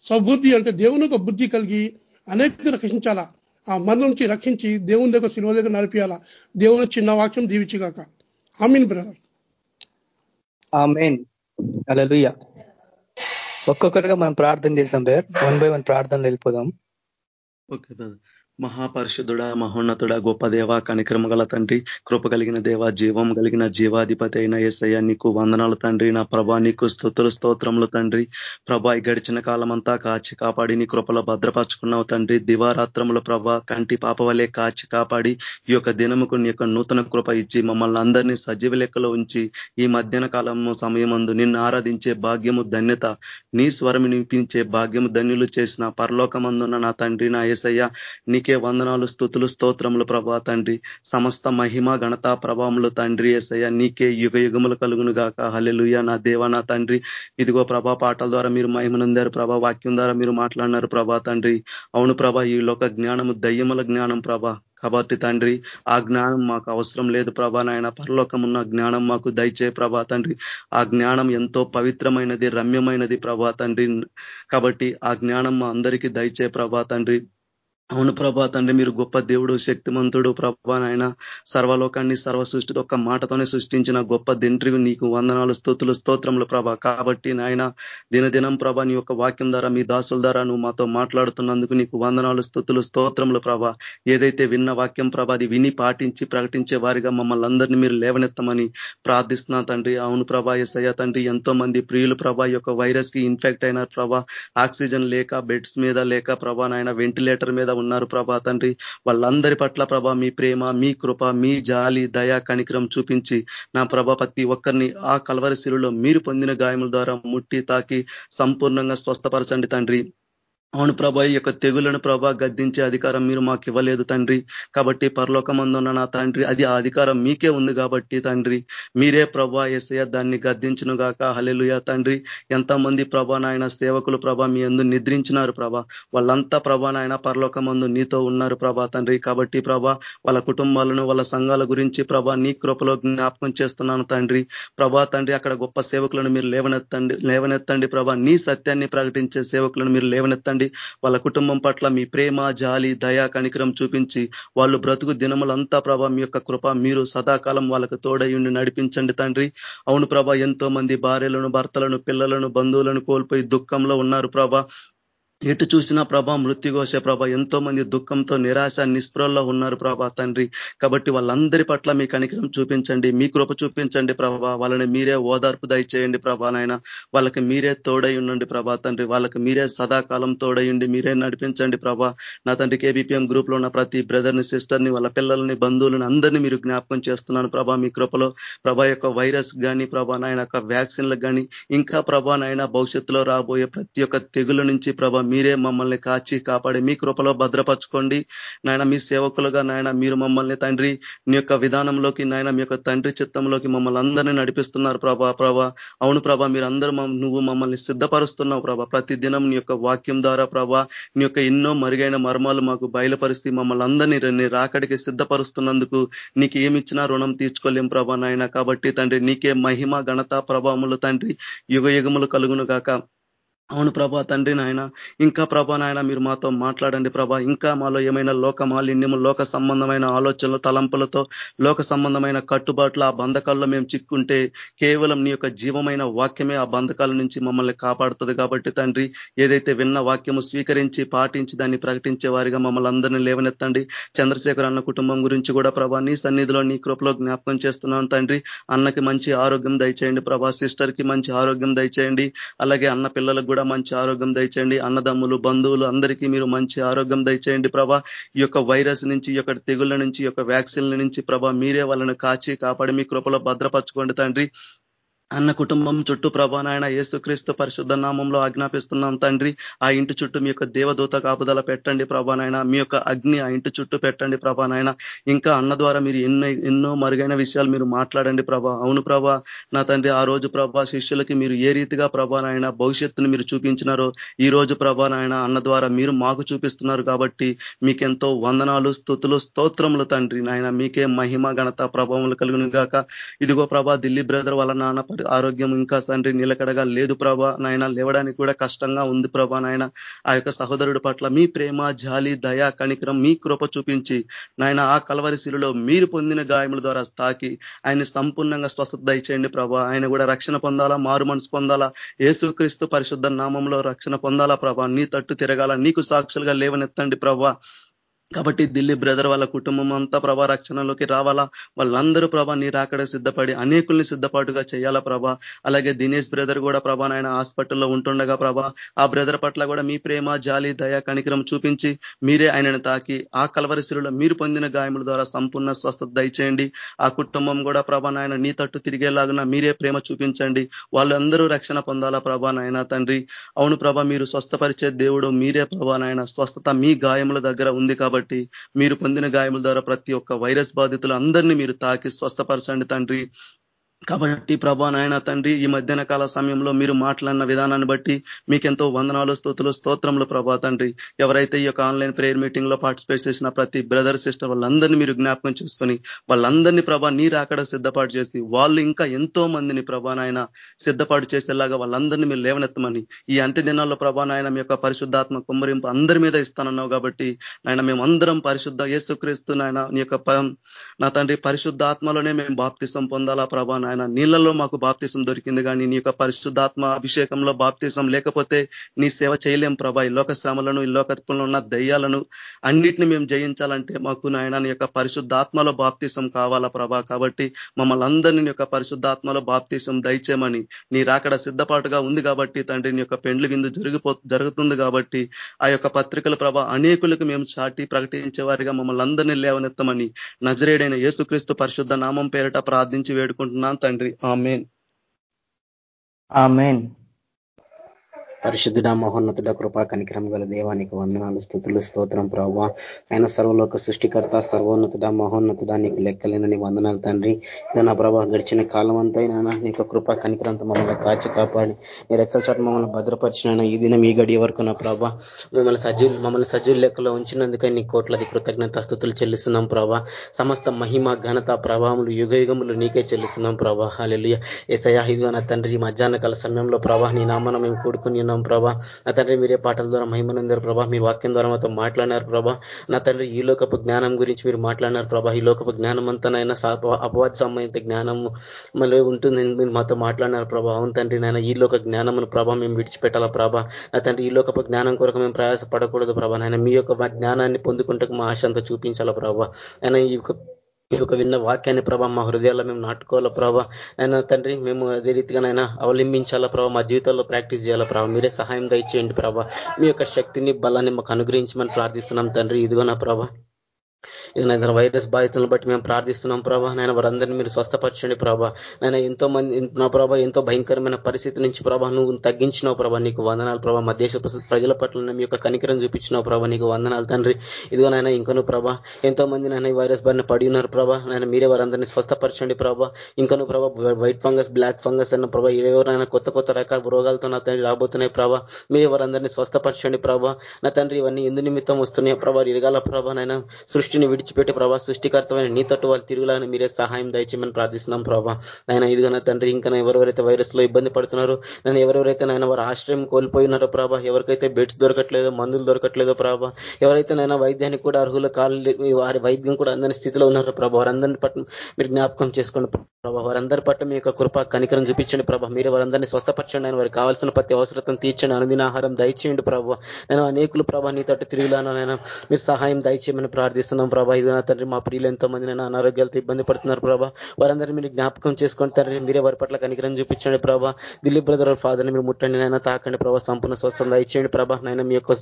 సబుద్ధి అంటే దేవుని ఒక బుద్ధి కలిగి అనేక రక్షించాలా? ఆ మన నుంచి రక్షించి దేవుని దగ్గర సినిమా దగ్గర నడిపియాలా? దేవుని చిన్న వాక్యం దీవించిగాక. Amen brother. ఆమెన్. అలలుయ ఒక్కొక్కరుగా మనం ప్రార్థన చేస్తాం బేర్ వన్ బై వన్ ప్రార్థనలు వెళ్ళిపోదాం. ఓకే మహాపరిషుధుడ మహోన్నతుడ గొప్ప దేవ కనిక్రమ గల తండ్రి కృప కలిగిన దేవ జీవం కలిగిన జీవాధిపతి అయిన ఏసయ్య నీకు వందనాలు తండ్రి నా ప్రభా నీకు స్థుతులు స్తోత్రములు తండ్రి. ప్రభా గడిచిన కాలమంతా కాచి కాపాడి నీ కృపలో భద్రపరచుకున్నావు తండ్రి. దివారాత్రముల ప్రభా కంటి పాప వలె కాచి కాపాడి ఈ యొక్క దినముకు నీ యొక్క నూతన కృప ఇచ్చి మమ్మల్ని అందరినీ సజీవ లెక్కలో ఉంచి ఈ మధ్యాహ్న కాలము సమయమందు నిన్ను ఆరాధించే భాగ్యము ధన్యత నీ స్వరం వినిపించే భాగ్యము ధన్యులు చేసిన పరలోకమందున్న నా తండ్రి నా ఏసయ్య. నీకే నీకే వందనాలు స్థుతులు స్తోత్రములు ప్రభా తండ్రి. సమస్త మహిమ ఘనత ప్రభావములు తండ్రి ఏసయ్య నీకే యుగ యుగములు కలుగును గాక. హలెలుయ నా దేవ నా తండ్రి. ఇదిగో ప్రభా పాటల ద్వారా మీరు మహిమనుందారు ప్రభా వాక్యం ద్వారా మీరు మాట్లాడినారు ప్రభా తండ్రి. అవును ప్రభా ఈ లోక జ్ఞానము దయ్యముల జ్ఞానం ప్రభా. కాబట్టి తండ్రి ఆ జ్ఞానం మాకు అవసరం లేదు ప్రభా నాయన. పరలోకం ఉన్న జ్ఞానం మాకు దయచే ప్రభా తండ్రి. ఆ జ్ఞానం ఎంతో పవిత్రమైనది రమ్యమైనది ప్రభా తండ్రి. కాబట్టి ఆ జ్ఞానం మా అందరికీ దయచే ప్రభా తండ్రి. అవును ప్రభా తండ్రి మీరు గొప్ప దేవుడు శక్తిమంతుడు ప్రభా నాయన. సర్వలోకాన్ని సర్వ సృష్టితో ఒక్క మాటతోనే సృష్టించిన గొప్ప దింట్రివి నీకు వందనాలు స్థుతులు స్తోత్రములు ప్రభా. కాబట్టి నాయన దినదినం ప్రభా నీ యొక్క వాక్యం ద్వారా మీ దాసుల ద్వారా నువ్వు మాతో మాట్లాడుతున్నందుకు నీకు వందనాలు స్థుతులు స్తోత్రములు ప్రభా. ఏదైతే విన్న వాక్యం ప్రభా అది విని పాటించి ప్రకటించే వారిగా మమ్మల్ని అందరినీ మీరు లేవనెత్తమని ప్రార్థిస్తున్నా తండ్రి. అవును ప్రభా ఎస్ఐ తండ్రి ఎంతో మంది ప్రియులు ప్రభా యొక్క వైరస్కి ఇన్ఫెక్ట్ అయినారు ప్రభా. ఆక్సిజన్ లేక బెడ్స్ మీద లేక ప్రభా నాయన వెంటిలేటర్ మీద ఉన్నారు ప్రభా తండ్రి. వాళ్ళందరి పట్ల ప్రభా మీ ప్రేమ మీ కృప మీ జాలి దయా కనికరం చూపించి నా ప్రభా ప్రతి ఒక్కరిని ఆ కలవరి శిలులో మీరు పొందిన గాయముల ద్వారా ముట్టి తాకి సంపూర్ణంగా స్వస్థపరచండి తండ్రి. అవును ప్రభా ఈ యొక్క తెగులను ప్రభా గద్దించే అధికారం మీరు మాకు ఇవ్వలేదు తండ్రి. కాబట్టి పరలోకమందున్న నా తండ్రి అది ఆ అధికారం మీకే ఉంది కాబట్టి తండ్రి మీరే ప్రభా ఎసయ దాన్ని గద్దించును గాక. హలెలుయ తండ్రి. ఎంతమంది ప్రభా నాయన సేవకులు ప్రభా మీ ఎందు నిద్రించినారు ప్రభా. వాళ్ళంతా ప్రభా నాయన పరలోకమందు నీతో ఉన్నారు ప్రభా తండ్రి. కాబట్టి ప్రభా వాళ్ళ కుటుంబాలను వాళ్ళ సంఘాల గురించి ప్రభా నీ కృపలో జ్ఞాపకం చేస్తున్నాను తండ్రి. ప్రభా తండ్రి అక్కడ గొప్ప సేవకులను మీరు లేవనెత్తండి లేవనెత్తండి ప్రభా. నీ సత్యాన్ని ప్రకటించే సేవకులను మీరు లేవనెత్తండి వాళ్ళ కుటుంబం పట్ల మీ ప్రేమ జాలి దయా కనికరం చూపించి వాళ్ళు బ్రతుకు దినములంతా ప్రభా మీ యొక్క కృప మీరు సదాకాలం వాళ్ళకు తోడయుండి నడిపించండి తండ్రి. అవును ప్రభా ఎంతో మంది భార్యలను భర్తలను పిల్లలను బంధువులను కోల్పోయి దుఃఖంలో ఉన్నారు ప్రభా. ఎటు చూసినా ప్రభా మృత్యుఘోష ప్రభ ఎంతో మంది దుఃఖంతో నిరాశ నిస్పృహల్లో ఉన్నారు ప్రభా తండ్రి. కాబట్టి వాళ్ళందరి పట్ల మీ కనికరం చూపించండి మీ కృప చూపించండి ప్రభా. వాళ్ళని మీరే ఓదార్పు దయచేయండి ప్రభా నాయన. వాళ్ళకి మీరే తోడై ఉండండి ప్రభా తండ్రి. వాళ్ళకి మీరే సదాకాలం తోడయుండి మీరే నడిపించండి ప్రభా. నా తండ్రి కేబీపీఎం గ్రూప్లో ఉన్న ప్రతి బ్రదర్ని సిస్టర్ని వాళ్ళ పిల్లల్ని బంధువులను అందరినీ మీరు జ్ఞాపకం చేస్తున్నాను ప్రభా. మీ కృపలో ప్రభా యొక్క వైరస్ కానీ ప్రభా నాయన యొక్క వ్యాక్సిన్లకు కానీ ఇంకా ప్రభా నాయన భవిష్యత్తులో రాబోయే ప్రతి ఒక్క తెగుల నుంచి ప్రభా మీరే మమ్మల్ని కాచి కాపాడి మీ కృపలో భద్రపరచుకోండి. నాయన మీ సేవకులుగా నాయన మీరు మమ్మల్ని తండ్రి నీ యొక్క విధానంలోకి నాయన మీ యొక్క తండ్రి చిత్తంలోకి మమ్మల్ని అందరినీ నడిపిస్తున్నారు ప్రభా ప్రభా. అవును ప్రభా మీరు అందరూ నువ్వు మమ్మల్ని సిద్ధపరుస్తున్నావు ప్రభా. ప్రతి దినం నీ యొక్క వాక్యం ద్వారా ప్రభా నీ యొక్క ఎన్నో మరుగైన మర్మాలు మాకు బయలుపరిస్తే మమ్మల్ని అందరినీ రాకడికి సిద్ధపరుస్తున్నందుకు నీకు ఏమిచ్చినా రుణం తీర్చుకోలేం ప్రభా నాయన. కాబట్టి తండ్రి నీకే మహిమ ఘనత ప్రభావములు తండ్రి. యుగ యుగములు కలుగును గాక. అవును ప్రభా తండ్రి నాయన ఇంకా ప్రభా నాయన మీరు మాతో మాట్లాడండి ప్రభా. ఇంకా మాలో ఏమైనా లోక మాలిన్యము లోక సంబంధమైన ఆలోచనలు తలంపులతో లోక సంబంధమైన కట్టుబాట్లు ఆ బంధకాల్లో మేము చిక్కుంటే కేవలం నీ యొక్క జీవమైన వాక్యమే ఆ బంధకాల నుంచి మమ్మల్ని కాపాడుతుంది కాబట్టి తండ్రి ఏదైతే విన్న వాక్యము స్వీకరించి పాటించి దాన్ని ప్రకటించే వారిగా మమ్మల్ని అందరినీ లేవనెత్తండి. చంద్రశేఖర్ అన్న కుటుంబం గురించి కూడా ప్రభా నీ సన్నిధిలో నీ కృపలో జ్ఞాపకం చేస్తున్నాను తండ్రి. అన్నకి మంచి ఆరోగ్యం దయచేయండి ప్రభా సిస్టర్కి మంచి ఆరోగ్యం దయచేయండి. అలాగే అన్న పిల్లలకు కూడా మంచి ఆరోగ్యం దయచేయండి. అన్నదమ్ములు బంధువులు అందరికీ మీరు మంచి ఆరోగ్యం దయచేయండి ప్రభా. ఈ యొక్క వైరస్ నుంచి ఈ యొక్క తెగుళ్ళ నుంచి ఈ యొక్క వ్యాక్సిన్ల నుంచి ప్రభా మీరే వాళ్ళని కాచి కాపాడి మీ కృపలో భద్రపరచుకోండి తండ్రి. అన్న కుటుంబం చుట్టూ ప్రభా నాయన యేసుక్రీస్తు పరిశుద్ధ నామంలో ఆజ్ఞాపిస్తున్నాం తండ్రి. ఆ ఇంటి చుట్టూ మీ యొక్క దేవదూత కాపుదల పెట్టండి ప్రభా నాయన. మీ యొక్క అగ్ని ఆ ఇంటి చుట్టూ పెట్టండి ప్రభా నాయన. ఇంకా అన్న ద్వారా మీరు ఎన్నో ఎన్నో మరుగైన విషయాలు మీరు మాట్లాడండి ప్రభా. అవును ప్రభా నా తండ్రి ఆ రోజు ప్రభా శిష్యులకి మీరు ఏ రీతిగా ప్రభా నాయన భవిష్యత్తును మీరు చూపించినారో ఈ రోజు ప్రభా నాయన అన్న ద్వారా మీరు మాకు చూపిస్తున్నారు కాబట్టి మీకెంతో వందనాలు స్థుతులు స్తోత్రములు తండ్రి నాయన. మీకే మహిమ ఘనత ప్రభావములు కలుగును గాక ఇదిగో ప్రభా ఢిల్లీ బ్రదర్ వాళ్ళ నాన్న ఆరోగ్యం ఇంకా తండ్రి నిలకడగా లేదు ప్రభా నాయన లేవడానికి కూడా కష్టంగా ఉంది ప్రభా నాయన. ఆ యొక్క సహోదరుడి పట్ల మీ ప్రేమ జాలి దయా కణికరం మీ కృప చూపించి నాయన ఆ కలవరిశిలో మీరు పొందిన గాయముల ద్వారా తాకి ఆయన సంపూర్ణంగా స్వస్థత దయచేయండి ప్రభా. ఆయన కూడా రక్షణ పొందాలా మారు మనసు పొందాలా ఏసుక్రీస్తు పరిశుద్ధ నామంలో రక్షణ పొందాలా ప్రభా. నీ తట్టు తిరగాల నీకు సాక్షులుగా లేవనెత్తండి ప్రభా. కాబట్టి ఢిల్లీ బ్రదర్ వాళ్ళ కుటుంబం అంతా ప్రభా రక్షణలోకి రావాలా? వాళ్ళందరూ ప్రభా నీ రాకడ సిద్ధపడి అనేకుల్ని సిద్ధపాటుగా చేయాలా ప్రభా? అలాగే దినేష్ బ్రదర్ కూడా ప్రభా నాయన హాస్పిటల్లో ఉంటుండగా ప్రభా ఆ బ్రదర్ పట్ల కూడా మీ ప్రేమ జాలి దయ కనికరం చూపించి మీరే ఆయనను తాకి ఆ కలవరిశిలో మీరు పొందిన గాయముల ద్వారా సంపూర్ణ స్వస్థత దయచేయండి. ఆ కుటుంబం కూడా ప్రభా నాయన నీ తట్టు తిరిగేలాగా మీరే ప్రేమ చూపించండి. వాళ్ళందరూ రక్షణ పొందాలా ప్రభా నాయన తండ్రి? అవును ప్రభా మీరు స్వస్థపరిచే దేవుడు మీరే ప్రభా నాయన. స్వస్థత మీ గాయముల దగ్గర ఉంది కాబట్టి కాబట్టి మీరు పొందిన గాయముల ద్వారా ప్రతి ఒక్క వైరస్ బాధితులు అందరినీ మీరు తాకి స్వస్థపరచండి తండ్రి. కాబట్టి ప్రభా నాయన తండ్రి ఈ మధ్యాహ్న కాల సమయంలో మీరు మాట్లాడిన విధానాన్ని బట్టి మీకెంతో వందనాలు స్థుతులు స్తోత్రములు ప్రభా తండ్రి. ఎవరైతే ఈ యొక్క ఆన్లైన్ ప్రేయర్ మీటింగ్లో పార్టిసిపేట్ చేసిన ప్రతి బ్రదర్ సిస్టర్ వాళ్ళందరినీ మీరు జ్ఞాపకం చేసుకొని వాళ్ళందరినీ ప్రభా నీరు అక్కడ సిద్ధపాటు చేసి వాళ్ళు ఇంకా ఎంతో మందిని ప్రభా నాయన సిద్ధపాటు చేసేలాగా వాళ్ళందరినీ మీరు లేవనెత్తమని ఈ అంత్య దినాల్లో ప్రభా నాయన మీ యొక్క పరిశుద్ధాత్మ కుమ్మరింపు అందరి మీద ఇస్తానన్నావు కాబట్టి నాయన మేము అందరం పరిశుద్ధ యేసుక్రీస్తు నాయన నీ యొక్క నా తండ్రి పరిశుద్ధాత్మలోనే మేము బాప్తిసం పొందాలా ప్రభా నాయన నీళ్ళలో మాకు బాప్తీసం దొరికింది కానీ నీ యొక్క పరిశుద్ధాత్మ అభిషేకంలో బాప్తీసం లేకపోతే నీ సేవ చేయలేం ప్రభా. ఈ లోక శ్రమలను ఈ లోకంలో ఉన్న దయ్యాలను అన్నిటిని మేము జయించాలంటే మాకు నాయన నీ యొక్క పరిశుద్ధాత్మలో బాప్తీసం కావాలా ప్రభా. కాబట్టి మమ్మల్ని అందరినీ యొక్క పరిశుద్ధాత్మలో బాప్తీసం దయచేయమని నీ రాకడ సిద్ధపాటుగా ఉంది కాబట్టి తండ్రి నీ యొక్క పెండ్లి విందు జరిగిపో జరుగుతుంది కాబట్టి ఆ యొక్క పత్రికల ప్రభా అనేకులకు మేము చాటి ప్రకటించే వారిగా మమ్మల్ని అందరినీ లేవనెత్తమని నజరేడైన యేసుక్రీస్తు పరిశుద్ధ నామం పేరిట ప్రార్థించి వేడుకుంటున్నాను తండ్రి. ఆమెన్. ఆమెన్. పరిశుద్ధుడ మహోన్నతుడ కృపా కనికరం గల దేవానికి వందనాలు స్థుతులు స్తోత్రం ప్రభావ ఆయన సర్వలోక సృష్టికర్త సర్వోన్నతుడ మహోన్నతుడ నీకు లెక్కలేనని వందనాలు తండ్రి. నా ప్రభా గడిచిన కాలం అంతా నాయన నీ యొక్క కృపా కనికరంతో మమ్మల్ని కాచి కాపాడి నీ రెక్కల చోట మమ్మల్ని భద్రపరిచిన ఈ దినం ఈ గడి వరకు నా ప్రభా. మిమ్మల్ని సజ్జులు మమ్మల్ని సజ్జుల లెక్కలో ఉంచినందుకై నీ కోట్లది కృతజ్ఞత స్థుతులు చెల్లిస్తున్నాం ప్రభా. సమస్త మహిమ ఘనత ప్రభావములు యుగ యుగములు నీకే చెల్లిస్తున్నాం ప్రభా. హాలెలుయ ఏసయా ఇదిగో నా తండ్రి మధ్యాహ్న కాల సమయంలో ప్రభా నీ నామన మేము కూడుకుని ఉన్నాం ప్రభా. నా తండ్రి మీరే పాటల ద్వారా మహిమనందరు ప్రభా. మీ వాక్యం ద్వారా మాతో మాట్లాడినారు ప్రభా. నా తండ్రి ఈ లోకపు జ్ఞానం గురించి మీరు మాట్లాడినారు ప్రభా. ఈ లోకపు జ్ఞానం అంతానైనా అపవాద సంబంధిత జ్ఞానము మళ్ళీ ఉంటుంది మీరు మాతో మాట్లాడినారు ప్రభా. అవును తండ్రి నాయన ఈ లోక జ్ఞానమును ప్రభా మేము విడిచిపెట్టాలా ప్రభా. నా తండ్రి ఈ లోకపు జ్ఞానం కొరకు మేము ప్రయాసపడకూడదు ప్రభా నాయన. మీ యొక్క జ్ఞానాన్ని పొందుకుంటకు మా ఆశ అంతా చూపించాలా ప్రభా. ఆయన ఈ ఈ యొక్క విన్న వాక్యాన్ని ప్రభా మా హృదయాల్లో మేము నాటుకోవాలా ప్రభా? అయినా తండ్రి మేము అదే రీతిగానైనా అవలంబించాలా ప్రభా? మా జీవితంలో ప్రాక్టీస్ చేయాలా ప్రభా? మీరే సహాయం దయచేయండి ప్రభా. మీ యొక్క శక్తిని బలాన్ని మాకు అనుగ్రహించమని ప్రార్థిస్తున్నాం తండ్రి. ఇదిగో నా ప్రభా. ఇదైనా వైరస్ బాధితులను బట్టి మేము ప్రార్థిస్తున్నాం ప్రభా. నాయన వారందరినీ మీరు స్వస్థపరచండి ప్రభా. నాయన ఎంతో మంది నా ప్రభా ఎంతో భయంకరమైన పరిస్థితి నుంచి ప్రభా నువ్వు తగ్గించినావు ప్రభా. నీకు వందనాలు ప్రభా. మా దేశ ప్రజల పట్ల మీ యొక్క కనికరం చూపించినావు ప్రభా. నీకు వందనాలు తండ్రి. ఇదిగో నాయన ఇంకను ప్రభా ఎంతో మంది నాయన ఈ వైరస్ బారిన పడి ఉన్నారు ప్రభా. నాయన మీరే వారందరినీ స్వస్థపరచండి ప్రభా. ఇంకను ప్రభా వైట్ ఫంగస్ బ్లాక్ ఫంగస్ అన్న ప్రభా ఏవెవరైనా కొత్త కొత్త రకాల రోగాలతో నా తండ్రి రాబోతున్నాయి ప్రభా. మీరే వారందరినీ స్వస్థపరచండి ప్రభా. నా తండ్రి ఇవన్నీ ఎందు నిమిత్తం వస్తున్నాయి ప్రభా. ఇరగాల ప్రభా నాయన. సృష్టిని విడిచిపెట్టి ప్రభా సృష్టికర్తమైన నీ తట్టు వాళ్ళు తిరుగులాని మీరే సహాయం దయచేయమని ప్రార్థిస్తున్నాం ప్రభా. ఆయన ఇదిగా తండ్రి ఇంకా ఎవరెవరైతే వైరస్లో ఇబ్బంది పడుతున్నారో నేను ఎవరెవరైతే నాయన వారు ఆశ్రయం కోల్పోయినారో ప్రభా ఎవరికైతే బెడ్స్ దొరకట్లేదో మందులు దొరకట్లేదో ప్రభా ఎవరైతే నైనా వైద్యానికి కూడా అర్హులు కాళ్ళు వారి వైద్యం కూడా అందని స్థితిలో ఉన్నారో ప్రభా వారందరిని పట్ల మీరు జ్ఞాపకం చేసుకోండి ప్రభా వారందరి పట్ల మీ యొక్క కృప కనికరం చూపించండి ప్రభా మీరు వారందరినీ స్వస్థపరచండి ఆయన వారికి కావాల్సిన ప్రతి అవసరతను తీర్చండి అనుదిన ఆహారం దయచేయండి ప్రభావ నేను అనేకులు ప్రభా నీ తట్టు తిరుగులాను నేను మీరు సహాయం దయచేయమని ప్రార్థిస్తున్నాం ప్రభా. ఇది నా తండ్రి మా ప్రియులు ఎంతో మంది నేను అనారోగ్యాలతో ఇబ్బంది పడుతున్నారు ప్రభా. వారందరినీ మీరు జ్ఞాపకం చేసుకోండి తండ్రి. మీరే వారి పట్ల కనికరం చూపించండి ప్రభా. దిలీప్ బ్రదర్ ఫాదర్ని మీరు ముట్టండి నైనా తాకండి ప్రభా. సంపూర్ణ స్వస్థం ఇచ్చేయండి ప్రభా. నైనా మీ యొక్క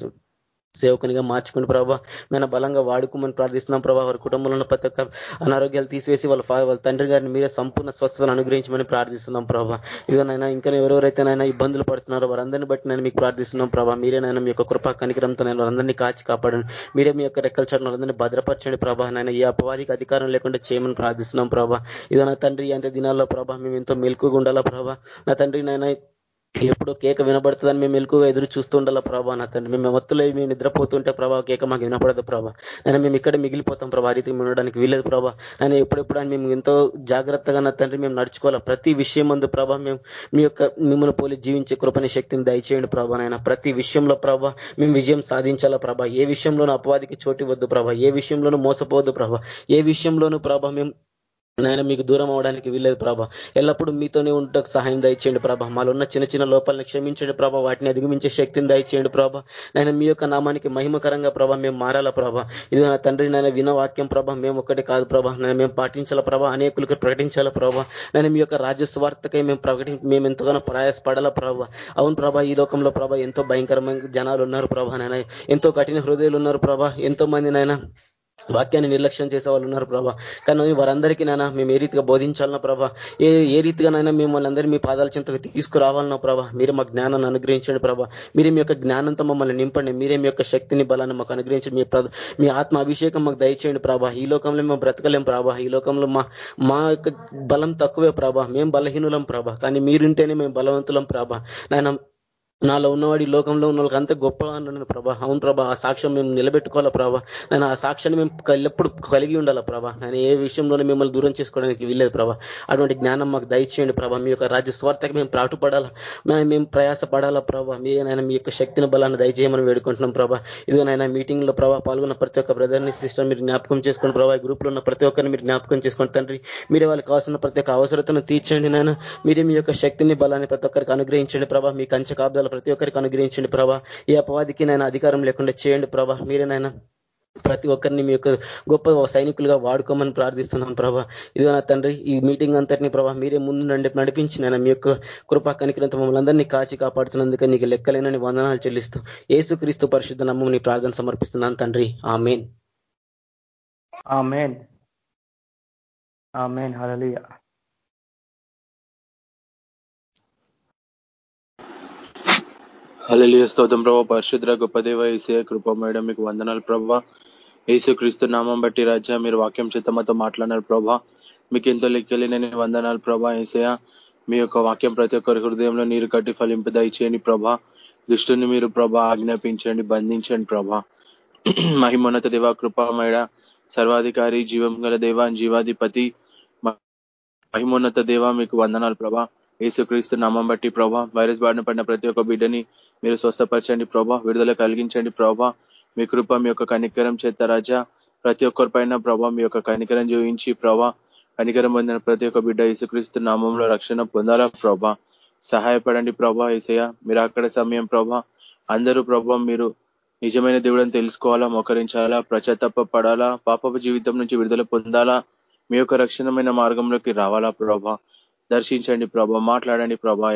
సేవకునిగా మార్చుకుని ప్రభావ మేము బలంగా వాడుకోమని ప్రార్థిస్తున్నాం ప్రభావ వారి కుటుంబంలో ప్రతి ఒక్క అనారోగ్యాలు తీసివేసి వాళ్ళ వాళ్ళ తండ్రి గారిని మీరే సంపూర్ణ స్వస్థతను అనుగ్రహించమని ప్రార్థిస్తున్నాం ప్రభావ ఇదిగోనైనా ఇంకా ఎవరెవరైతే నైనా ఇబ్బందులు పడుతున్నారో వారందరినీ బట్టి నేను మీకు ప్రార్థిస్తున్నాం ప్రభావ మీరేనైనా మీ యొక్క కృపా కనికరంతో నేను వారందరినీ కాచి కాపాడండి. మీరే మీ యొక్క రెక్కల చాటును వారందరినీ భద్రపరచండి ప్రభావ నైనా ఏ అపవాదికి అధికారం లేకుండా చేయమని ప్రార్థిస్తున్నాం ప్రభావ ఇదో నా తండ్రి అంత దినాల్లో ప్రభావ మేము ఎంతో మెలుకుగా ఉండాలా ప్రభావ నా తండ్రి నాయన ఎప్పుడో కేక వినబడుతుందని మేము మెలుకుగా ఎదురు చూస్తుండాల ప్రభా నా తండ్రి. మేము మత్తులో మేము నిద్రపోతుంటే ప్రభా కేక మాకు వినపడదు ప్రభా. నేను మేము ఇక్కడ మిగిలిపోతాం ప్రభా రీతికి ఉండడానికి వీలేదు ప్రభా. నేను ఎప్పుడెప్పుడు మేము ఎంతో జాగ్రత్తగా నా తండ్రి మేము నడుచుకోవాలా? ప్రతి విషయం మందు ప్రభా మేము మీ యొక్క మిమ్మల్ని పోలి జీవించే కృపని శక్తిని దయచేయండి ప్రభా నాయన. ప్రతి విషయంలో ప్రభా మేము విజయం సాధించాలా ప్రభా? ఏ విషయంలోనూ అపవాదికి చోటు వద్దు ప్రభా. ఏ విషయంలోనూ మోసపోవద్దు ప్రభా. ఏ విషయంలోనూ ప్రభా మేము నాయన మీకు దూరం అవడానికి వీల్లేదు ప్రభా. ఎల్లప్పుడూ మీతోనే ఉండటకు సహాయం దయచేయండి ప్రభా. మాలో ఉన్న చిన్న చిన్న లోపాలను క్షమించండి ప్రభా. వాటిని అధిగమించే శక్తిని దయచేయండి ప్రభా. నేను మీ యొక్క నామానికి మహిమకరంగా ప్రభా మేము మారాలా ప్రభా. ఇది నా తండ్రి నాయన వినవాక్యం ప్రభా మేము ఒక్కటి కాదు ప్రభా. నేను మేము పాటించాల ప్రభా. అనేకులకు ప్రకటించాల ప్రభా. నేను మీ యొక్క రాజ్యస్వార్థకై మేము ప్రకటి మేము ఎంతగానో ప్రయాసపడాలా ప్రభా. అవును ప్రభా ఈ లోకంలో ప్రభా ఎంతో భయంకరమైన జనాలు ఉన్నారు ప్రభా నాయన. ఎంతో కఠిన హృదయాలు ఉన్నారు ప్రభా. ఎంతో మంది నాయన వాక్యాన్ని నిర్లక్ష్యం చేసే వాళ్ళు ఉన్నారు ప్రభా. కానీ వారందరికీ నాయన మేము ఏ రీతిగా బోధించాలన్నా ప్రభా ఏ ఏ రీతిగా నైనా మిమ్మల్ని అందరూ మీ పాదాల చింతకు తీసుకురావాలన్నా ప్రభా మీరే మా జ్ఞానాన్ని అనుగ్రహించండి ప్రభా. మీరే మీ యొక్క జ్ఞానంతో మమ్మల్ని నింపండి మీరే మీ యొక్క శక్తిని బలాన్ని మాకు అనుగ్రహించండి. మీ మీ ఆత్మ అభిషేకం మాకు దయచేయండి ప్రభా. ఈ లోకంలో మేము బ్రతకలేం ప్రభా. ఈ లోకంలో మా మా యొక్క బలం తక్కువే ప్రభా. మేము బలహీనులం ప్రభా. కానీ మీరుంటేనే మేము బలవంతులం ప్రభా. నాయన నాలో ఉన్నవాడి లోకంలో ఉన్న వాళ్ళకి అంత గొప్ప అన్నాను ప్రభా. అవును ప్రభా ఆ సాక్ష్యం మేము నిలబెట్టుకోవాలా ప్రభా? నేను ఆ సాక్ష్యాన్ని మేము ఎల్లప్పుడు కలిగి ఉండాలా ప్రభా? నేను ఏ విషయంలోనే మిమ్మల్ని దూరం చేసుకోవడానికి వీల్లేదు ప్రభా. అటువంటి జ్ఞానం మాకు దయచేయండి ప్రభా. మీ యొక్క రాజ్య స్వార్థకి మేము ప్రాటుపడాలా మేము ప్రయాస పడాలా ప్రభా. మీరేనైనా మీ యొక్క శక్తిని బలాన్ని దయచేయమని వేడుకుంటున్నాం ప్రభా. ఇదిగో నాయన మీటింగ్లో ప్రభా పాల్గొన్న ప్రతి ఒక్క బ్రదర్ని సిస్టర్ మీరు జ్ఞాపకం చేసుకోండి ప్రభా. గ్రూప్లో ఉన్న ప్రతి ఒక్కరిని మీరు జ్ఞాపకం చేసుకోండి తండ్రి. మీరే వాళ్ళకి కావాల్సిన ప్రతి ఒక్క అవసరతను తీర్చండి నాయన. మీరే మీ యొక్క శక్తిని బలాన్ని ప్రతి ఒక్కరికి అనుగ్రహించండి ప్రభా. మీ కంచె కాబ్దాలు ప్రతి ఒక్కరికి అనుగ్రహించండి ప్రభా. ఈ అపవాదికి నైనా అధికారం లేకుండా చేయండి ప్రభా. మీరేనైనా ప్రతి ఒక్కరిని మీ యొక్క గొప్ప సైనికులుగా వాడుకోమని ప్రార్థిస్తున్నాను ప్రభా. ఇదిగో నా తండ్రి ఈ మీటింగ్ అంతటిని ప్రభా మీరే ముందు నడిపించి నేను మీ యొక్క కృపా కనికరంతో మమ్మల్ని అందరినీ కాచి కాపాడుతున్నందుకు నీకు లెక్కలేనని వందనాలు చెల్లిస్తూ ఏసుక్రీస్తు పరిశుద్ధ నమ్మం నీ ప్రార్థన సమర్పిస్తున్నాను తండ్రి. ఆ ఆమెన్. ఆ హలలియ హలలియ స్తోత్రం ప్రభావ పరిశుద్ర గొప్ప దేవ ఏసే కృప మేడం మీకు వందనాలు ప్రభావ ఏసు క్రీస్తు నామం బట్టి రాజా మీరు వాక్యం చేత మాతో మాట్లాడినారు ప్రభా. మీకు ఎంతో లెక్కలేనని వందనాలు ప్రభా ఏసయ మీ యొక్క వాక్యం ప్రతి ఒక్కరి హృదయంలో నీరు కట్టి ఫలింపు దయచేయండి ప్రభా. దుష్టుని మీరు ప్రభా ఆజ్ఞాపించండి బంధించండి ప్రభా. మహిమోన్నత దేవ కృపామేడ సర్వాధికారి జీవం గల దేవ జీవాధిపతి. మహిమోన్నత దేవ మీకు వందనాలు ప్రభా. యేసుక్రీస్తు నామం బట్టి ప్రభా. వైరస్ బారిన పడిన ప్రతి ఒక్క బిడ్డని మీరు స్వస్థపరచండి ప్రభా విడుదల కలిగించండి ప్రభా. మీ కృప మీ యొక్క కనికరం చేత రాజా. ప్రతి ఒక్కరి పైన ప్రభా మీ యొక్క కనికరం చూపించి ప్రభా. కనికరం పొందిన ప్రతి ఒక్క బిడ్డ యేసుక్రీస్తు నామంలో రక్షణ పొందాలా ప్రభా. సహాయపడండి ప్రభా ఏసయ్య. మీరు అక్కడ సమయం ప్రభా. అందరూ ప్రభా మీరు నిజమైన దేవుడని తెలుసుకోవాలా మోకరించాలా ప్రచతప్ప పడాలా పాపపు జీవితం నుంచి విడుదల పొందాలా మీ యొక్క రక్షణమైన మార్గంలోకి రావాలా ప్రభా. దర్శించండి ప్రభా మాట్లాడండి ప్రభా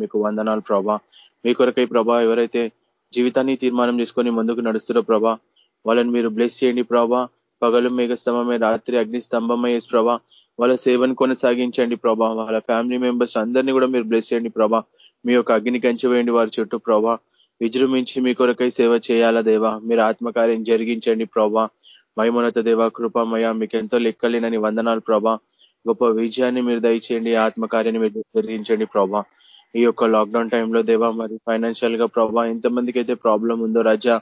మీకు వందనాలు ప్రభా. మీ కొరకై ప్రభా ఎవరైతే జీవితాన్ని తీర్మానం చేసుకొని ముందుకు నడుస్తున్న ప్రభా వాళ్ళని మీరు బ్లెస్ చేయండి ప్రభా. పగలు మేఘస్తంభమే రాత్రి అగ్ని స్తంభమయ్యే ప్రభా వాళ్ళ సేవను కొనసాగించండి ప్రభా. వాళ్ళ ఫ్యామిలీ మెంబర్స్ అందరినీ కూడా మీరు బ్లెస్ చేయండి ప్రభా. మీ యొక్క అగ్ని కంచివేయండి వారి చుట్టూ ప్రభా. విజృంభించి మీ కొరకై సేవ చేయాలా దేవా? మీరు ఆత్మకార్యం జరిగించండి ప్రభా. మైమోనత దేవ కృపమయ మీకు ఎంతో లెక్కలేనని వందనాలు ప్రభా. గొప్ప విజయాన్ని మీరు దయచేయండి ఆత్మకార్యాన్ని మీరు జరిగించండి ప్రభా. ఈ యొక్క లాక్డౌన్ టైంలో దేవా మరి ఫైనాన్షియల్గా ప్రభా ఎంతమందికి అయితే ప్రాబ్లం ఉందో రజా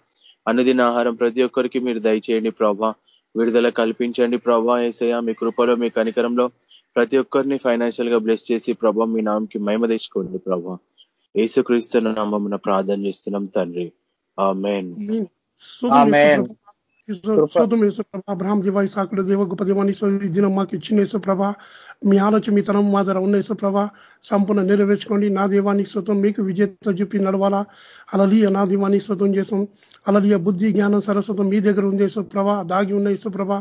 అన్నదిన ఆహారం ప్రతి ఒక్కరికి మీరు దయచేయండి ప్రభా. విడుదల కల్పించండి ప్రభా ఏసయ మీ కృపలో మీ కనికరంలో ప్రతి ఒక్కరిని ఫైనాన్షియల్గా బ్లెస్ చేసి ప్రభా మీ నామంకి మహిమ తెచ్చుకోండి ప్రభా. ఏసుక్రీస్తు నామం ప్రార్థన చేస్తున్నాం తండ్రి. ఆ మెయిన్ శోధం యేసుప్రభ అబ్రహాం దేవ ఇసాకుల దేవ గొప్ప దేవాన్ని దినం మాకు ఇచ్చిన యేసుప్రభ మీ ఆలోచన మీ తనం మా ధర ఉన్న యేసుప్రభ సంపూర్ణ నెరవేర్చుకోండి. నా దేవానికి శోతం మీకు విజేత చూపి నడవాలా. అలలియ నా దేవానికి శోతం చేసాం అలలియ బుద్ధి జ్ఞానం సరస్వతం మీ దగ్గర ఉంది యేసుప్రభ దాగి ఉన్న యేసుప్రభ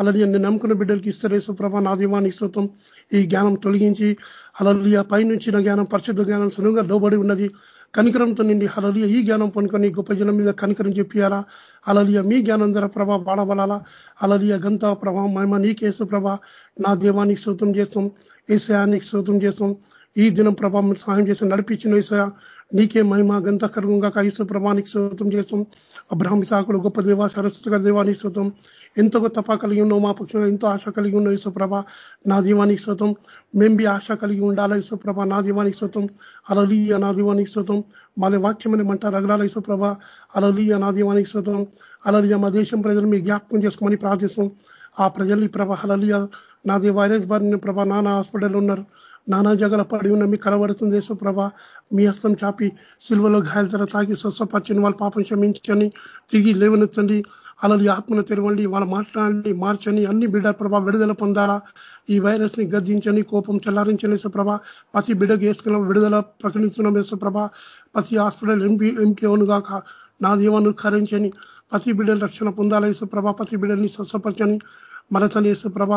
అలలియ నేను నమ్ముకున్న బిడ్డలకి ఇస్తారు యేసుప్రభ నా దేవానికి శోతం ఈ జ్ఞానం తొలగించి అలలియ పైనుంచిన జ్ఞానం పరిశుద్ధ జ్ఞానం సులువుగా లోబడి ఉన్నది. కనికరంతో నిండి హలలియ ఈ జ్ఞానం పొనుకొని గొప్ప జనం మీద కనికరం చెప్పియాలా అలలియ మీ జ్ఞానం ధర ప్రభా వాడబడాలా అలలియ గంత ప్రభా మహిమ నీకేసు ప్రభా. నా దేవానికి శ్రోతం చేస్తాం. ఏసయానికి శ్రోతం చేస్తాం. ఈ దినం ప్రభా సహాయం చేసి నడిపించిన ఏసయా నీకే మహిమ గంత కర్గంగా కైసు ప్రభానికి శ్రోతం చేస్తాం అబ్రహం సాకులు గొప్ప దేవ సరస్వతిగా దేవానికి శ్రోతం ఎంతో తప్ప కలిగి ఉన్నావు మా పక్షంలో ఎంతో ఆశ కలిగి ఉన్నావు యేసుప్రభ నా దీవానికి శ్రోతం మేం బి ఆశ కలిగి ఉండాలా యేసుప్రభ నా దీవానికి శ్రోతం అలలీయ నా దీవానికి శ్రోతం మాది వాక్యమని మంట రగలాల యేసుప్రభ అలలీయ నా దీవానికి శ్రోతం అలలియ మా దేశం ప్రజలు మీ జ్ఞాపకం చేసుకోమని ప్రార్థిస్తాం ఆ ప్రజలు ఈ ప్రభ అలలియ నాది వైరస్ బారిన ప్రభ నానా హాస్పిటల్ ఉన్నారు. నానా జగల పడి ఉన్న మీ కలబడుతుంది యేసుప్రభ మీ హస్తం చాపి సిల్వలో గాయాల ధర తాగి స్వస్వపరచని వాళ్ళ పాపం క్షమించని తిరిగి లేవనెత్తండి అలలు ఆత్మను తెరవండి వాళ్ళ మాట్లాడండి మార్చని అన్ని బిడ్డ ప్రభా విడుదల పొందాలా. ఈ వైరస్ని గద్దించని కోపం చల్లారించని యేసుప్రభ ప్రతి బిడ్డకు వేసుకున్న విడుదల ప్రకటిస్తున్నాం యేసుప్రభ ప్రతి హాస్పిటల్ ఎంపీ ఎంపీ అవును కాక నా దీవాన్ని కరించని ప్రతి బిడ్డలు రక్షణ పొందాలా యేసుప్రభ ప్రతి బిడ్డల్ని స్వస్థపరచని మరతని తన యేసుప్రభ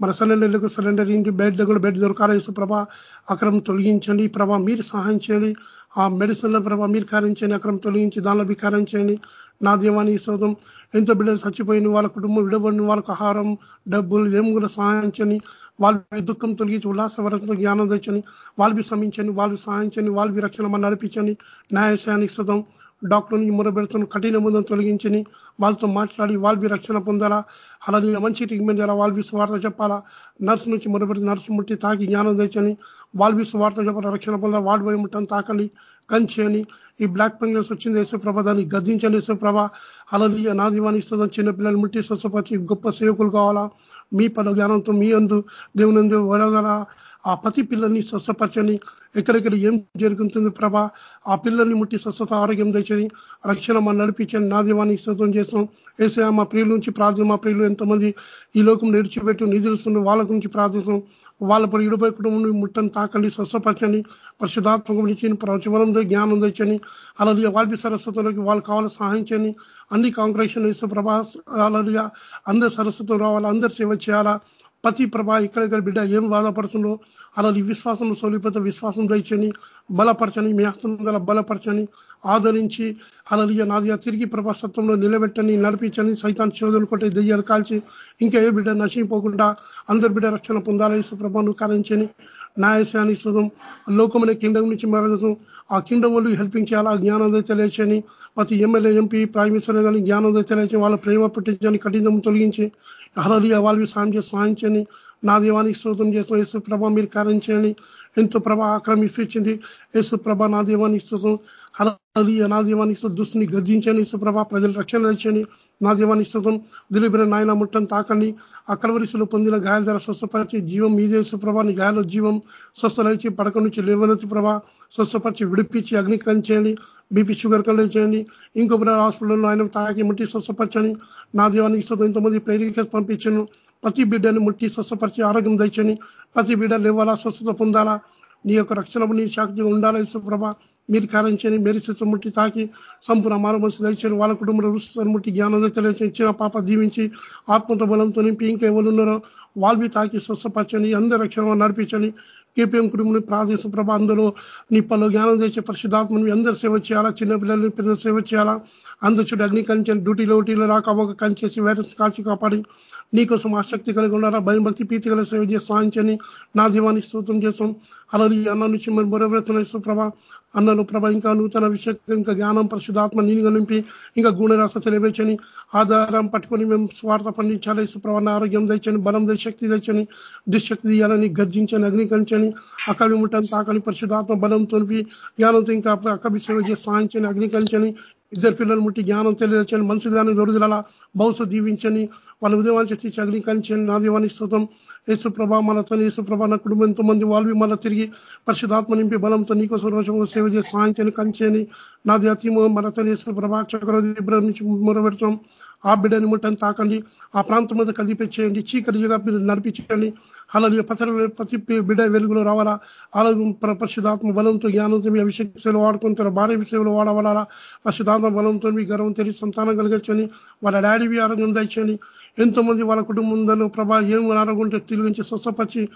మన సిలిండర్లకు సిలిండర్ ఇంటి బెడ్లు కూడా బెడ్ దొరకాలి. ప్రభా అక్రమం తొలగించండి. ప్రభా మీరు సహాయం చేయండి. ఆ మెడిసిన్ల ప్రభా మీరు కారించండి అక్రమం తొలగించి దానిలో వికారం చేయండి. నా దీవాన్ని శోధం ఎంతో బిడ్డలు చచ్చిపోయిన వాళ్ళ కుటుంబం విడబడిన వాళ్ళకు ఆహారం డబ్బులు ఏం కూడా సహాయం చేయని వాళ్ళ దుఃఖం తొలగించి ఉల్లాసవరంతో జ్ఞానం తెచ్చని వాళ్ళవి శ్రమించండి. వాళ్ళు సహాయం చేయని వాళ్ళవి రక్షణ మన నడిపించండి. న్యాయశానికి శుధం డాక్టర్ నుంచి మొరబెడుతున్న కఠిన ముందు తొలగించని వాళ్ళతో మాట్లాడి వాళ్ళవి రక్షణ పొందాలా? అలాగే మంచి ట్రీట్మెంట్ చేయాలా? వాళ్ళవి స్వార్థ చెప్పాలా? నర్సు నుంచి మొరబెడితే నర్సు ముట్టి తాకి జ్ఞానం తెచ్చని వాళ్ళవి స్వార్థ చెప్పాలా? రక్షణ పొందాలి? వాడి పోయి ముట్టని తాకండి కంచేయని ఈ బ్లాక్ ఫంగస్ వచ్చింది యేసుప్రభ దాన్ని గద్దించండి యేసుప్రభ. అలాగే నా దీవాన్ని ఇస్తుందని చిన్నపిల్లలు ముట్టి స్వచ్ఛపరిచి గొప్ప సేవకులు కావాలా? మీ పద జ్ఞానంతో మీ అందు దేవుని అందు వడగల ఆ పతి పిల్లల్ని స్వస్థపరచని ఎక్కడెక్కడ ఏం జరుగుతుంది ప్రభా ఆ పిల్లల్ని ముట్టి స్వస్థత ఆరోగ్యం తెచ్చని రక్షణ మన నడిపించని నా దీవానికి స్వతం చేస్తాం ఏసే మా ప్రియుల నుంచి ప్రార్థన మా ప్రియులు ఎంతమంది ఈ లోకం నేర్చిపెట్టి నిధులుస్తున్న వాళ్ళ గురించి ప్రార్థిస్తాం వాళ్ళ పడి ఇడుపై కుటుంబం ముట్టని తాకండి స్వస్థపరచండి పరిశుధాత్మకం ఇచ్చి ప్రవచవలం జ్ఞానం తెచ్చని అలాగే వాళ్ళ సరస్వతంలోకి వాళ్ళు కావాలి సహాయించని అన్ని కాంగ్రెషన్ ఇస్తే ప్రభా అలాగా అందరు సరస్వతం రావాలి అందరు సేవ చేయాలా ప్రతి ప్రభా ఇక్కడ బిడ్డ ఏం బాధపడుతుందో అలా విశ్వాసం సోలిపోతే విశ్వాసం దయచండి బలపరచని మీ హస్తం బలపరచని ఆదరించి అలలియ నాదిగా తిరిగి ప్రభాసత్వంలో నిలబెట్టని నడిపించని సైతాన్ శోధనలు కొట్టే దెయ్యాలు కాల్చి ఇంకా ఏ బిడ్డ నశింపోకుండా అందరి బిడ్డ రక్షణ పొందాలని సుప్రభాను కారించని న్యాయశాని శోధం లోకమనే కిండమ్ నుంచి మరణం ఆ కిండమ్ వాళ్ళు హెల్పింగ్ చేయాలి? ఆ జ్ఞానం తెలియచని ప్రతి ఎమ్మెల్యే ఎంపీ ప్రైమ్ మినిస్టర్ కానీ జ్ఞానం తెలియచని వాళ్ళ ప్రేమ పుట్టించని కఠినం తొలగించి అలలియ వాళ్ళవి సాయం చేసి సాయించని నా దీవానికి శ్రోతం చేసిన యేసు ప్రభ మీరు కార్యం చేయండి. ఎంతో ప్రభ ఆక్రమిస్తుంది యేసు ప్రభ నా దీవానికి శ్రోతం అది నా దీవానికి దుస్తుని గర్జించండి. యేసు ప్రభ ప్రజలు రక్షణ తెచ్చండి. నా దీవానికి శ్రోతం దిలీపిన నాయన ముట్టం తాకండి. అక్రమరిసులు పొందిన గాయాల ద్వారా స్వస్థపరిచి జీవం మీదే సుప్రభ నీ గాయాల జీవం స్వస్థలైచి పడక నుంచి లేవనెత్తి ప్రభ. స్వస్థపరిచి విడిపించి అగ్నికరణ చేయండి. బీపీ షుగర్ కంట్రోల్ చేయండి. ఇంకొక హాస్పిటల్లో ఆయన తాకి ముట్టి స్వస్థపరచని నా దీవానికి ఇస్తుంది ఇంతమంది ప్రేరిక పంపించను. ప్రతి బిడ్డను ముట్టి స్వస్థపరిచి ఆరోగ్యం దంచని ప్రతి బిడ్డ లేవాలా స్వస్థత పొందాలా? నీ యొక్క రక్షణ నీ శాక్తిగా ఉండాలా ప్రభ? మీరు కారించని మీరు శిక్ష ముట్టి తాకి సంపూర్ణ మారు మనసు దయచని వాళ్ళ కుటుంబంలో రుచి ముట్టి జ్ఞానం తెలియచని ఇచ్చిన పాప దీవించి ఆత్మత బలంతో నింపి ఇంకా ఎవరు ఉన్నారో వాళ్ళవి తాకి స్వస్థపరచని అందరి రక్షణ నడిపించని కేపీఎం కుటుంబం ప్రార్థిస్తూ ప్రభ అందరూ నీ పలు జ్ఞానం తెచ్చే పరిశుద్ధాత్మని అందరు సేవ చేయాలా? చిన్నపిల్లల్ని పెద్ద సేవ చేయాలా? అందుచుడు అగ్ని కంచెని డ్యూటీలో డ్యూటీలో రాక ఒక కంచేసి వైరస్ కాల్చి కాపాడి నీకోసం ఆసక్తి కలిగి ఉన్నారా? భయం భక్తి పీతి కలిగి సేవ చేసి సాధించని నా దీవాన్ని స్తోత్రం చేస్తాం. అలాగే అన్న నుంచి మరి మరొకరుతున్న ప్రభ. అన్నలు ప్రభ ఇంకా నూతన విషయం ఇంకా జ్ఞానం పరిశుధాత్మ నీనుగా నింపి ఇంకా గుణరాస తెలివేచని ఆధారం పట్టుకొని మేము స్వార్థ పండించాలి. సుప్రభ ఆరోగ్యం తెచ్చని బలం తెచ్చి శక్తి తెచ్చని దుశక్తి తీయాలని గర్జించని అగ్నికరించని అక్కడి ముట్టని తాకని పరిశుధాత్మ బలం తొలిపి జ్ఞానంతో ఇంకా అక్కడి సేవ చేసి సాధించని అగ్నికరించని ఇద్దరు పిల్లలు ముట్టి జ్ఞానం తెలియచని మంచి దాన్ని దొరుకుదల భవిష్యత్ దీవించని వాళ్ళ ఉదయం చేసి అగ్నికరించని నా దీవానికి స్తోత్రం. యేసుప్రభ మనతో యేసుప్రభ నా కుటుంబం ఎంతో మంది వాళ్ళు మళ్ళీ తిరిగి పరిశుధాత్మ నింపి బలంతో నీకోసం రోజు సేవ చేసి సాయంత్రం కంచేని నా జాతీయ మనతో యేసుప్రభ చక్రవర్తి నుంచి మొరబెడతాం ఆ బిడ్డని ముట్టని తాకండి ఆ ప్రాంతం మీద కదిపించేయండి చీకటిగా మీరు నడిపించండి. అలాగే పసర ప్రతి బిడ్డ వెలుగులో రావాలా? అలాగే పరిశుధాత్మ బలంతో జ్ఞానంతో మీ అభిషేక సేవలు వాడుకొని భార్య సేవలు వాడవాలా పరిశుధాత్మ బలంతో మీ గర్వం తెలిసి సంతానం కలిగించని వాళ్ళ డాడీ ఆరోగ్యం దంచని ఎంతో మంది వాళ్ళ కుటుంబంలో ప్రభా ఏం ఉంటే తిరిగించి స్వస్థపరిచి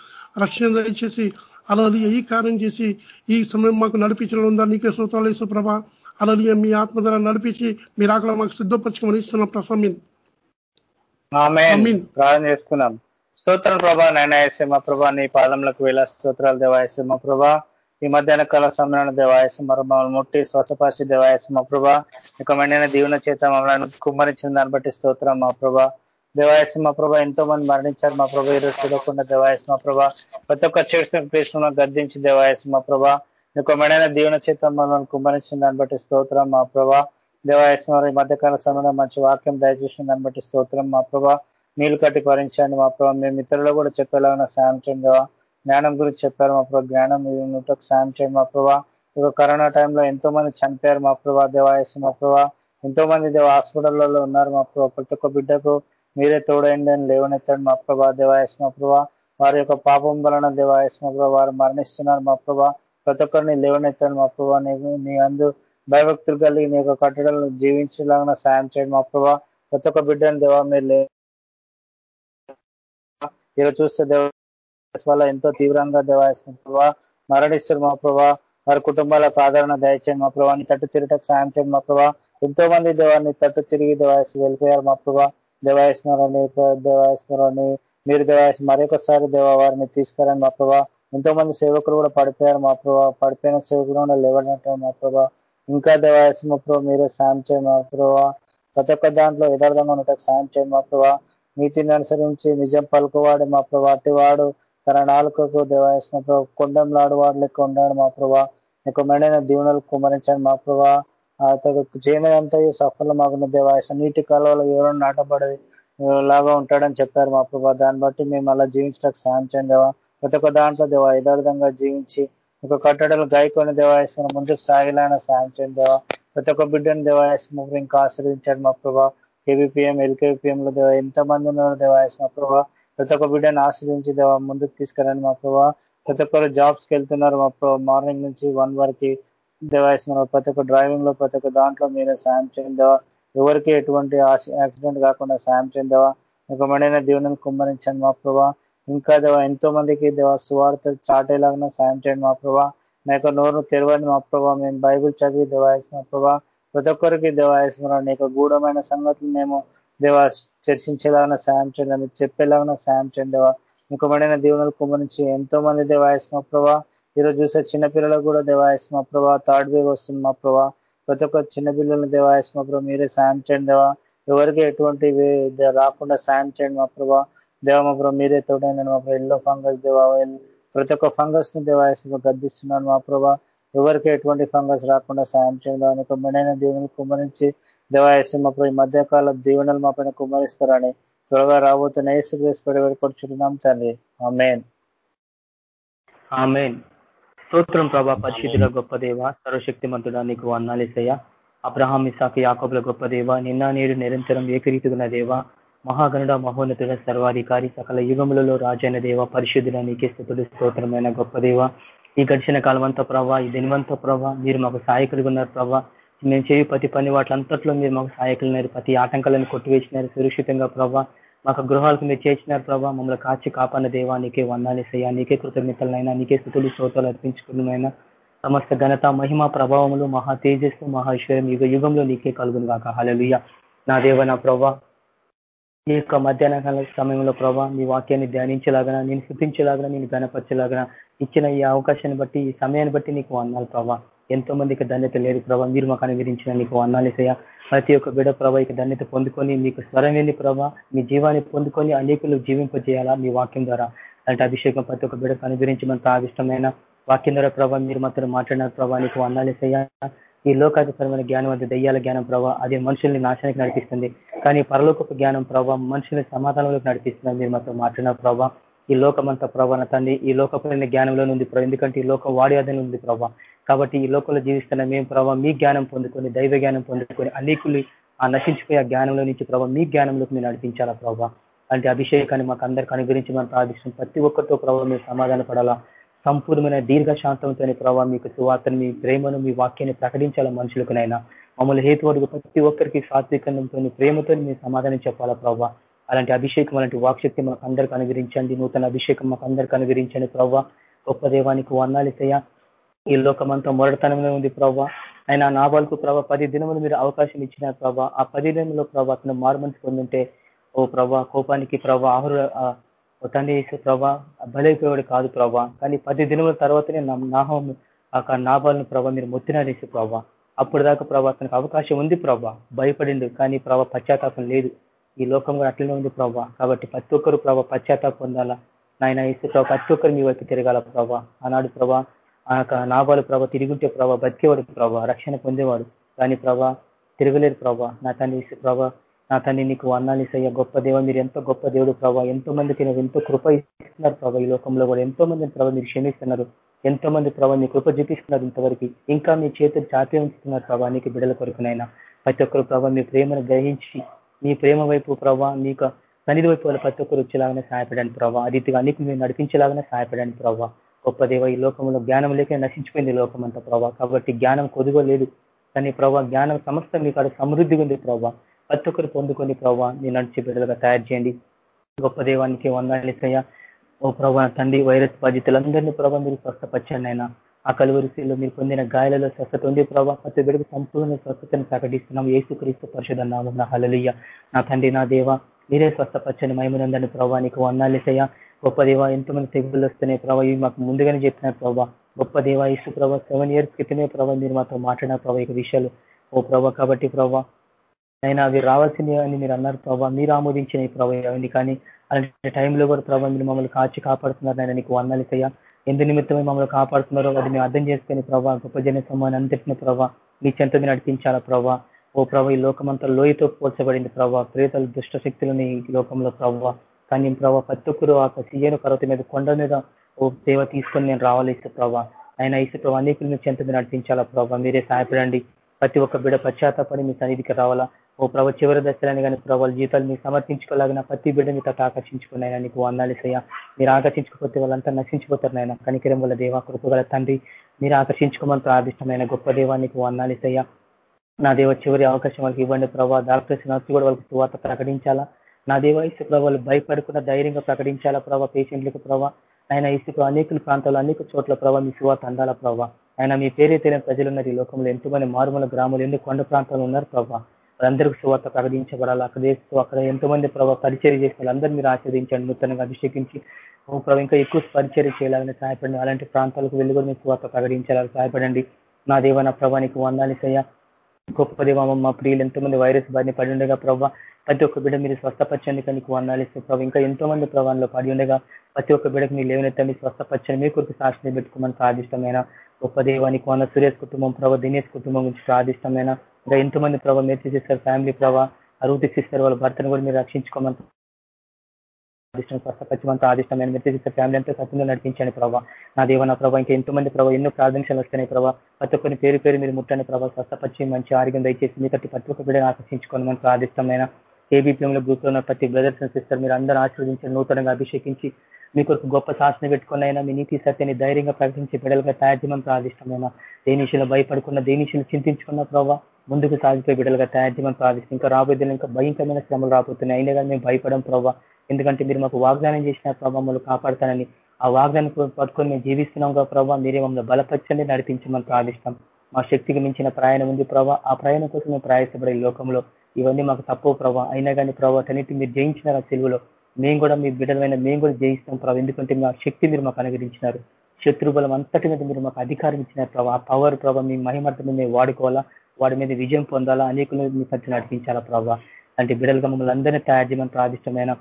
రక్షణ దయచేసి అలాగే ఈ కార్యం చేసి ఈ సమయం మాకు నడిపించడం ఉందా నీకే శ్రోతాలు వేసు ప్రభా. అలాగే మీ ఆత్మ ధర నడిపించి మీరు అక్కడ మాకు సిద్ధపరచుకోమని ఇస్తున్నాం ప్రసమీన్ ప్రార్థన చేసుకున్నాం. స్తోత్రం ప్రభా నైనా మా ప్రభా నీ పాదంలోకి వేళ స్తోత్రాలు దేవాయసమ ప్రభా. ఈ మధ్యాహ్న కాల సమయంలో దేవాయసం మమ్మల్ని ముట్టి శ్వాసపరిచి దేవాయసం మా ప్రభా. ఇక మెండైన దీవెన చేత మమ్మల్ని కుమ్మరించిన దాన్ని బట్టి స్తోత్రం మా ప్రభా. దేవాయసం మా ప్రభా ఎంతో మంది మరణించారు మా ప్రభా ఈరోజు చూడకుండా దేవాయసం మా ప్రభా. ప్రతి ఒక్క చేసిన కృష్ణ గద్దించి దేవాయసం మా ప్రభా. నీకు దీవెన చేత మమ్మల్ని కుమ్మరించిన దాన్ని బట్టి స్తోత్రం మా ప్రభా దేవాయసం ఈ మధ్యకాల సమయంలో మంచి వాక్యం దయచేసిన దాన్ని బట్టి స్తోత్రం మా ప్రభా నీళ్ళు కట్టి భరించండి మా ప్రభా మేము ఇతరులు కూడా చెప్పేలాగా సాయం చేయండి జ్ఞానం గురించి చెప్పారు మా ప్రభావ జ్ఞానం ఉన్నట్టుకు సాయం చేయండి మా ప్రభా ఇక కరోనా టైంలో ఎంతో మంది చనిపోయారు మా ప్రభా దేవాయస్ మా ప్రభా ఎంతో మంది దేవ హాస్పిటల్లో ఉన్నారు మా ప్రభా ప్రతి ఒక్క బిడ్డకు మీరే తోడైండి అని లేవనెత్తండి మా ప్రభా దేవాయసు మా ప్రభా వారి యొక్క పాపం వలన దేవాయస్మ ప్రభా వారు మరణిస్తున్నారు మా ప్రభా ప్రతి ఒక్కరిని లేవనెత్తాను మా ప్రభా నీ అందు భయభక్తులు కలిగి నీ యొక్క కట్టడలను జీవించేలాగా సాయం చేయండి మా ప్రభా. ప్రతి ఒక్క బిడ్డను దేవా మీరు లే ఈరోజు చూస్తే దేవ వల్ల ఎంతో తీవ్రంగా దేవాయస్మ ప్రభా మరణిస్తారు మా ప్రభా. వారి కుటుంబాలకు ఆదరణ దయచేయండి మా ప్రభా. నీ తట్టు తిరగటకు సాయం చేయండి మా ప్రభా. ఎంతో మంది దేవాన్ని తట్టు తిరిగి దేవాయస్ వెళ్ళిపోయారు మా ప్రభా. దేవాయస్మరణి దేవాయస్మరణి మీరు దేవాయస్ మరొకసారి దేవ వారిని తీసుకురండి మా ప్రభా. ఎంతో మంది సేవకులు కూడా పడిపోయారు. మా ప్రభా పడిపోయిన సేవకులు కూడా లేవనట్టు మా ప్రభా. ఇంకా దేవాయస్ మా మీరే సాయం చేయ మా ప్రభా. ప్రతి ఒక్క దాంట్లో యథార్థంగా ఉండటకు సాయం చేయ మా ప్రభా. నీతిని అనుసరించి నిజం పలుకువాడు మా ప్రభా. అట్టివాడు తన నాలుకకు దేవాయస్మ ప్రభు. కొండంలాడు వాడు లెక్క ఉన్నాడు మా ప్రభా. నీకు మెండైన దీవెనలు కుమరించండి మా ప్రభా. అతడు చేయనంతా సఫలమాగున్న దేవాయసం నీటి కాలువలో ఎవరో నాటబడి లాగా ఉంటాడని చెప్పారు మా ప్రభా. దాన్ని బట్టి మేము అలా జీవించడానికి సాయం చేయండి దేవా. ప్రతి ఒక్క దాంట్లో దేవా యథార్థంగా జీవించి ఒక కట్టడలు గాయకొని దేవాయసం ముందుకు సాగిలాన సాయం చేయండి దేవా. ప్రతి ఒక్క బిడ్డను దేవాయసం ఇంకా ఆశ్రయించండి మా ప్రభా. కేబిపిఎం ఎల్కేపీఎం లో దేవా ఎంతమంది ఉన్నారు దేవాయసం మా ప్రభా. ప్రతి ఒక్క బిడ్డను ఆశ్రయించి దేవా ముందుకు తీసుకెళ్ళండి మా ప్రభా. ప్రతి ఒక్కరు జాబ్స్కి వెళ్తున్నారు మా ప్రభా. మార్నింగ్ నుంచి వన్ వరకు దేవాయస్మ ప్రతి ఒక్క డ్రైవింగ్లో ప్రతి ఒక్క దాంట్లో మీరే సాయం ఎవరికి ఎటువంటి యాక్సిడెంట్ కాకుండా సాయం చేయండివా ఒక మడైన దీవెనలు కుమ్మరించండి మా ప్రభా. ఇంకా దేవా ఎంతో మందికి దేవా సువార్త చాటేలాగా సాయం చేయండి మా ప్రభా. నా యొక్క నోరు తెరవండి మా ప్రభా. మేము బైబుల్ చదివి దేవాయస్మ ప్రభా. ప్రతి ఒక్కరికి దేవాయస్మ నీ యొక్క గూఢమైన సంగతులు మేము దేవా చర్చించేలాగా సాయం చేయండి. మీరు చెప్పేలాగా సాయం చేయండి దేవా. ఇంకో దీవెనలు కుమరించి ఎంతో మంది దేవాయస్మ ప్రభా. ఈరోజు చూసే చిన్నపిల్లలకు కూడా దేవాయస్మ ప్రభా థర్డ్ వేవ్ వస్తుంది మా ప్రభా. ప్రతి ఒక్క చిన్నపిల్లలను దేవాయస్మ ప్రభా మీరే సాయం చేయండి దేవా. ఎవరికి ఎటువంటి రాకుండా సాయం చేయండి మా ప్రభా. దేవ మా ప్రభా మీరే తోడైనా మా ప్రభా ఎల్లో ఫంగస్ దేవా ప్రతి ఒక్క ఫంగస్ను దేవాయస్మ గద్దిస్తున్నాను. మా ప్రభా ఎవరికి ఎటువంటి ఫంగస్ రాకుండా సాయం చేయడం అనేక మెడైన దీవెనలు కుమ్మరించి దేవాయస్మ మా ప్రభా ఈ మధ్యకాల దీవెనలు మా పైన కుమ్మరిస్తారని త్వరగా రాబోతున్న ఏసు గ్రేస్ ఆ తండ్రి. ఆమెన్. ఆమెన్. స్తోత్రం ప్రభా పరిశుద్ధుల గొప్ప దేవ సర్వశక్తిమంతుడా నీకు వందాలేసయ్య అబ్రహాం ఇసాకి యాకబుల గొప్ప దేవ నిన్న నేడు నిరంతరం ఏకరీతిగున్న దేవ మహాగణుడ మహోన్నతుడ సర్వాధికారి సకల యుగములలో రాజైన దేవ పరిశుద్ధుల నీకే స్థుతుడు స్తోత్రమైన గొప్ప దేవ. ఈ గడిచిన కాలమంతా ప్రభా ఈ దినవంతా ప్రభా మీరు మాకు సహాయకులుగా ఉన్నారు ప్రభా. మేము చేయి ప్రతి పని వాటిలంతట్లో మీరు మాకు సహాయకులున్నారు ప్రతి ఆటంకాలను కొట్టివేసినారు సురక్షితంగా ప్రభా. మాకు గృహాలకు మీరు చేసినారు ప్రభా. మమ్మల్ని కాచి కాపాన దేవా నీకే వందాలేసయ్యా నీకే కృతజ్ఞతలైనా నీకే స్థుతులు శ్రోతలు అర్పించుకున్నైనా సమస్త ఘనత మహిమ ప్రభావములు మహా తేజస్సు మహా ఐశ్వర్యం యుగ యుగంలో నీకే కలుగును కాక హలలుయ్య నా దేవ నా ప్రభా. ఈ యొక్క మధ్యాహ్న కాల సమయంలో ప్రభా మీ వాక్యాన్ని ధ్యానించేలాగా నేను శుద్ధించేలాగా నేను గణపరిచేలాగా ఇచ్చిన ఈ అవకాశాన్ని బట్టి ఈ సమయాన్ని బట్టి నీకు వందాలి ప్రభా. ఎంతో మందికి ధన్యత లేదు ప్రభా. మీరు మాకు అనుగ్రహించిన నీకు వందాలేసయ్యా ప్రతి ఒక్క బిడ ప్రభా ఇక ధన్యత పొందుకొని మీకు స్వరం వెళ్ళి ప్రభా మీ జీవాన్ని పొందుకొని అనేకులు జీవింపజేయాలా మీ వాక్యం ద్వారా. అంటే అభిషేకం ప్రతి ఒక్క బిడకు అనుగ్రహించమని ప్రావిష్టమైన వాక్యం ద్వారా ప్రభావ మీరు మాత్రం మాట్లాడిన ప్రభావ నీకు వందాలేసయ్యా ఈ లోకాధిపరమైన జ్ఞానం అది దయ్యాల జ్ఞానం ప్రభావ అది మనుషుల్ని నాశనానికి నడిపిస్తుంది. కానీ పరలోకపు జ్ఞానం ప్రభావ మనుషుల్ని సమాధానంలోకి నడిపిస్తుంది మీరు మాత్రం మాట్లాడిన ప్రభావ. ఈ లోకమంతా ప్రభావ తండ్రి ఈ లోకపరమైన జ్ఞానంలో ఉంది ప్రభావ. ఎందుకంటే ఈ లోకం వాడి అదని ఉంది ప్రభావ. కాబట్టి ఈ లోకంలో జీవిస్తున్న మేము ప్రభావ మీ జ్ఞానం పొందుకొని దైవ జ్ఞానం పొందుకొని అనేకులు ఆ నశించిపోయే జ్ఞానంలో నుంచి ప్రభావ మీ జ్ఞానంలోకి మీరు నడిపించాలా ప్రభావ? అంటే అభిషేకాన్ని మాకు అందరికీ అనుగ్రహించి మనం ప్రార్థిస్తున్నాం. ప్రతి ఒక్కరితో ప్రభావ మీరు సమాధాన పడాలా సంపూర్ణమైన దీర్ఘశాంతంతోనే ప్రభావ మీకు సువార్తను మీ ప్రేమను మీ వాక్యాన్ని ప్రకటించాలా మనుషులకునైనా మమ్మల్ని హేతువడుగు ప్రతి ఒక్కరికి సాత్వికంతో ప్రేమతో మీరు సమాధానం చెప్పాలా ప్రభావ అలాంటి అభిషేకం అలాంటి వాక్శక్తి మాకు అందరికి అనుగ్రహించండి. నూతన అభిషేకం మాకు అందరికి అనుగ్రహించండి ప్రభావ గొప్ప దేవానికి వర్ణాలిసయ్యా ఈ లోకమంతా మొరటతనంలో ఉంది ప్రభావ ఆయన నాబాలకు ప్రభావ పది దినములు మీరు అవకాశం ఇచ్చిన ప్రభావ ఆ పది దినంలో ప్రభావ అతను మారుమనిసి పొందుంటే ఓ ప్రభా కోపానికి ప్రభా ఆహుర తండ్రి వేసే ప్రభా బలైపోయాడు కాదు ప్రభా. కానీ పది దినముల తర్వాతనే నాహం ఆ నాభాలను ప్రభా మీరు మొత్తినారేసి ప్రభా. అప్పుడు దాకా ప్రభా తనకు అవకాశం ఉంది ప్రభా. భయపడిండు కానీ ప్రభా పశ్చాత్తాపం లేదు. ఈ లోకం కూడా అట్లనే ఉంది ప్రభా. కాబట్టి ప్రతి ఒక్కరు ప్రభా పశ్చాత్తాపం పొందాలా. నాయన ఇస్తే ప్రభా ప్రతి ఒక్కరు మీ వైపు తిరగాల ప్రభా. ఆనాడు ప్రభా ఆ యొక్క నాభాలు ప్రభా తిరుగుంటే ప్రభా బతికేవాడు ప్రభా. రక్షణ పొందేవాడు. కానీ ప్రభా తిరగలేదు ప్రభా. నా తండ్రి ఇస్తే ప్రభా నా తండ్రి నీకు వర్ణాలు ఇసయ్య గొప్ప దేవ మీరు ఎంతో గొప్ప దేవుడు ప్రభావ ఎంతో మందికి ఎంతో కృప ఇస్తున్నారు ప్రభావ ఈ లోకంలో కూడా. ఎంతో మందిని ప్రభావ మీరు క్షమిస్తున్నారు. ఎంతో మంది ప్రభావ మీ కృప చూపిస్తున్నారు ఇంతవరకు. ఇంకా మీ చేతులు చాపి ఉంచుతున్నారు ప్రభా. నీకు బిడల కొరకునైనా ప్రతి ఒక్కరు ప్రభావ మీ ప్రేమను గ్రహించి మీ ప్రేమ వైపు ప్రభా మీకు సన్నిధి వైపు వాళ్ళ ప్రతి ఒక్కరు వచ్చేలాగానే సహాయపడండి ప్రభావ ఆ రీతిగా అన్నిటి మీరు నడిపించేలాగానే సహాయపడండి ప్రభావ గొప్ప దేవ ఈ లోకంలో జ్ఞానం లేక నశించిపోయింది లోకం అంతా ప్రభావ కాబట్టి జ్ఞానం కొదుగో లేదు. కానీ ప్రభావ జ్ఞానం సమస్త మీకు కాడ సమృద్ధిగా ఉంది ప్రభావ ప్రతి ఒక్కరు పొందుకొని ప్రభావ నేను నడిచి బిడ్డలుగా తయారు చేయండి. గొప్ప దేవానికి వందాలిసయ్య ఓ ప్రభా తండ్రి వైరస్ బాధితులందరినీ ప్రభావ మీరు స్వస్థపచ్చండి ఆయన ఆ కలువరిశీలో మీరు పొందిన గాయాలలో స్వస్థత ఉంది ప్రభావ ప్రతి బిడ్డకు సంపూర్ణ స్వస్థతను ప్రకటిస్తున్నాం. ఏసు క్రీస్తు పరిషద నా హలలియ నా తండ్రి నా దేవ మీరే స్వస్థపచ్చని మహిమనందని ప్రభావ నీకు వందాలిసయ్య గొప్ప దేవ ఎంతమంది తెగులు వస్తున్నాయి ప్రభావ ఇవి మాకు ముందుగానే చెప్పిన ప్రభావ గొప్ప దేవ ఇసు ప్రభావ సెవెన్ ఇయర్స్ క్రితమే ప్రభావ మీరు మాతో మాట్లాడిన ప్రభావ ఇక విషయాలు. ఓ ప్రభావ కాబట్టి ప్రభావ అయినా అవి రావాల్సింది అని మీరు అన్నారు ప్రభావ మీరు ఆమోదించిన ఈ ప్రభావ అవన్నీ కానీ అలాంటి టైంలో కూడా ప్రభావ మీరు మమ్మల్ని కాచి కాపాడుతున్నారు నేను నీకు వందాలిసయ్యా ఎందు నిమిత్తమే మమ్మల్ని కాపాడుతున్నారో అది మేము అర్థం చేసుకుని ప్రభావ గొప్ప జన సమాన్ని అంతటిన ప్రభావ మీ చెంత మీరు నడిపించాలా ప్రభావ ఓ ప్రభావ ఈ లోకమంతా లోయతో పోల్చబడింది ప్రభావ ప్రేతలు దుష్ట శక్తులని ఈ లోకంలో ప్రభావ కానీ ప్రభావ ప్రతి ఒక్కరు ఆ సీఎను పర్వతం మీద కొండ మీద ఓ సేవ తీసుకొని నేను రావాలి ఇస్తే ప్రభావ ఆయన ఇస్తే ప్రభావ అనేకులు మీ చెంత మీరు నడిపించాలా ప్రభావ మీరే సహాయపడండి. ప్రతి ఒక్క బిడ పశ్చాత్తాపడి మీ సన్నిధికి రావాలా. ఓ ప్రభ చివరి దశలని కానీ ప్రభావ జీతాలు మీరు సమర్థించుకోలేగిన ప్రతి బిడ్డ మీ తట ఆకర్షించుకున్నాయన నీకు వందాలిసయ్య మీరు ఆకర్షించుకోకపోతే వాళ్ళంతా నశించిపోతారు నాయన. కనికరం వల్ల దేవా కృపగల తండ్రి మీరు ఆకర్షించుకోమని ప్రార్థిష్టమైన గొప్ప దేవా నీకు వందాలిసయ్య నా దేవ చివరి అవకాశం వాళ్ళకి ఇవ్వండి ప్రభావ డాక్టర్స్ నర్సు కూడా వాళ్ళకి సువార్త ప్రకటించాలా? నా దేవ ఇసు ప్రభావాలు భయపడకుండా ధైర్యంగా ప్రకటించాలా ప్రభావ పేషెంట్లకు ప్రభావ ఆయన ఇసుకు అనేక ప్రాంతాలు అనేక చోట్ల ప్రభావ మీ సువార్త అందాల ప్రభావ ఆయన మీ పేరే తెలియని ప్రజలు ఉన్నారు ఈ లోకంలో. ఎంతమంది మారుమూల గ్రామాలు ఎన్ని కొండ ప్రాంతాలు ఉన్నారు ప్రభావ వాళ్ళందరికీ శువార్త ప్రకటించబడాలి. అక్కడ చేస్తూ అక్కడ ఎంతమంది ప్రభావ పరిచయం చేసిన వాళ్ళందరూ మీరు ఆశ్రదించండి నూతనంగా అభిషేకించి ఓ ఇంకా ఎక్కువ పరిచయం చేయాలని సహాయపడండి. అలాంటి ప్రాంతాలకు వెళ్ళి కూడా మీరు సువార్త ప్రకటించాలని సహాయపడండి. నా దేవ నా ప్రభానికి వందాలిసయ్యా గొప్ప దేవ మా ప్రియులు ఎంతమంది వైరస్ బారిని పడి ఉండగా ప్రభావ ప్రతి ఒక్క బిడ్డ మీరు స్వస్థపచ్చండి కానీ వందాలి ప్రభావ ఇంకా ఎంతో మంది ప్రభావంలో పడి ఉండగా ప్రతి ఒక్క బిడ్డకు మీరు లేవనెత్తండి స్వస్థపచ్చని మీ కొరకు సాక్షిని పెట్టుకోమని ప్రాదిష్టమైన గొప్ప దేవానికి వంద సురేష్ కుటుంబం ప్రభావ దినేష్ కుటుంబం గురించి ప్రాదిష్టమైన ఇంకా ఎంతమంది ప్రభావ మీరు చేస్తారు ఫ్యామిలీ ప్రభావ అరువు తెచ్చిస్తారు వాళ్ళ భర్తను కూడా మీరు రక్షించుకోమని ఆదిష్టం స్వస్థపచ్చమంతా ఆదిష్టమైన మీరు చేసే ఫ్యామిలీ అంతా సత్యంలో నడిపించండి ప్రభావ నా దేవ నా ప్రభావ ఇంకా ఎంతో మంది ప్రభావ ఎన్నో ప్రార్థనలు వస్తున్నాయి ప్రభావ ప్రతి ఒక్కరిని పేరు పేరు మీరు ముట్టండి ప్రభావ స్వస్థపచ్చి మంచి ఆరోగ్యం దయచేసి మీ కట్టి ప్రతి ఒక్క బిడ్డను ఆకర్షించుకోండి మనం ప్రార్థిష్టమైన ఏబీపీఎంలో గ్రూప్లో ఉన్న ప్రతి బ్రదర్స్ అండ్ సిస్టర్ మీరు అందరూ ఆశీర్వదించి నూతనంగా అభిషేకించి మీ కొరకు గొప్ప శాసన పెట్టుకున్న అయినా మీ నీతి సత్యాన్ని ధైర్యంగా ప్రకటించి బిడలుగా తయారు చేయమని ప్రార్థిష్టమైన దేనిషులు భయపడుకున్న దేనిషులు చింతించుకున్న ప్రభావ ముందుకు సాగిపోయి బిడలుగా తయారు చేయమని ప్రార్థిస్తాం ఇంకా రాబోయే ఇంకా భయంకరమైన శ్రమలు రాబోతున్నాయి. అయినా కానీ మేము భయపడం ప్రభావ ఎందుకంటే మీరు మాకు వాగ్దానం చేసిన ప్రభావములు కాపాడతానని ఆ వాగ్దానం పట్టుకొని మేము జీవిస్తున్నాం కదా ప్రభావ మీరే మమ్మల్ని బలపరచండి నడిపించమని ప్రార్థిస్తాం మా శక్తికి మించిన ప్రయాణం ఉంది ప్రభావ ఆ ప్రయాణం కోసం మేము ప్రయాసపడే లోకంలో ఇవన్నీ మాకు తప్పవు ప్రభావ అయినా కానీ ప్రభావ అన్నిటి మీరు జయించినారు ఆ సెలువులో. మేము కూడా మీ బిడ్డలమైన మేము కూడా జయిస్తాం ప్రభావ ఎందుకంటే మా శక్తి మీరు మాకు అనుగ్రహించినారు. శత్రుబలం అంతటి మీద మీరు మాకు అధికారం ఇచ్చినారు ప్రభావ ఆ పవర్ ప్రభావ మీ మహిమార్థం మేము వాడుకోవాలా వాడి మీద విజయం పొందాలా అనేకులు మీ ఖర్చు నడిపించాలా ప్రభావ అంటే బిడ్డలుగా మమ్మల్ని అందరినీ తయారు చేయమని ప్రాదిష్టమైన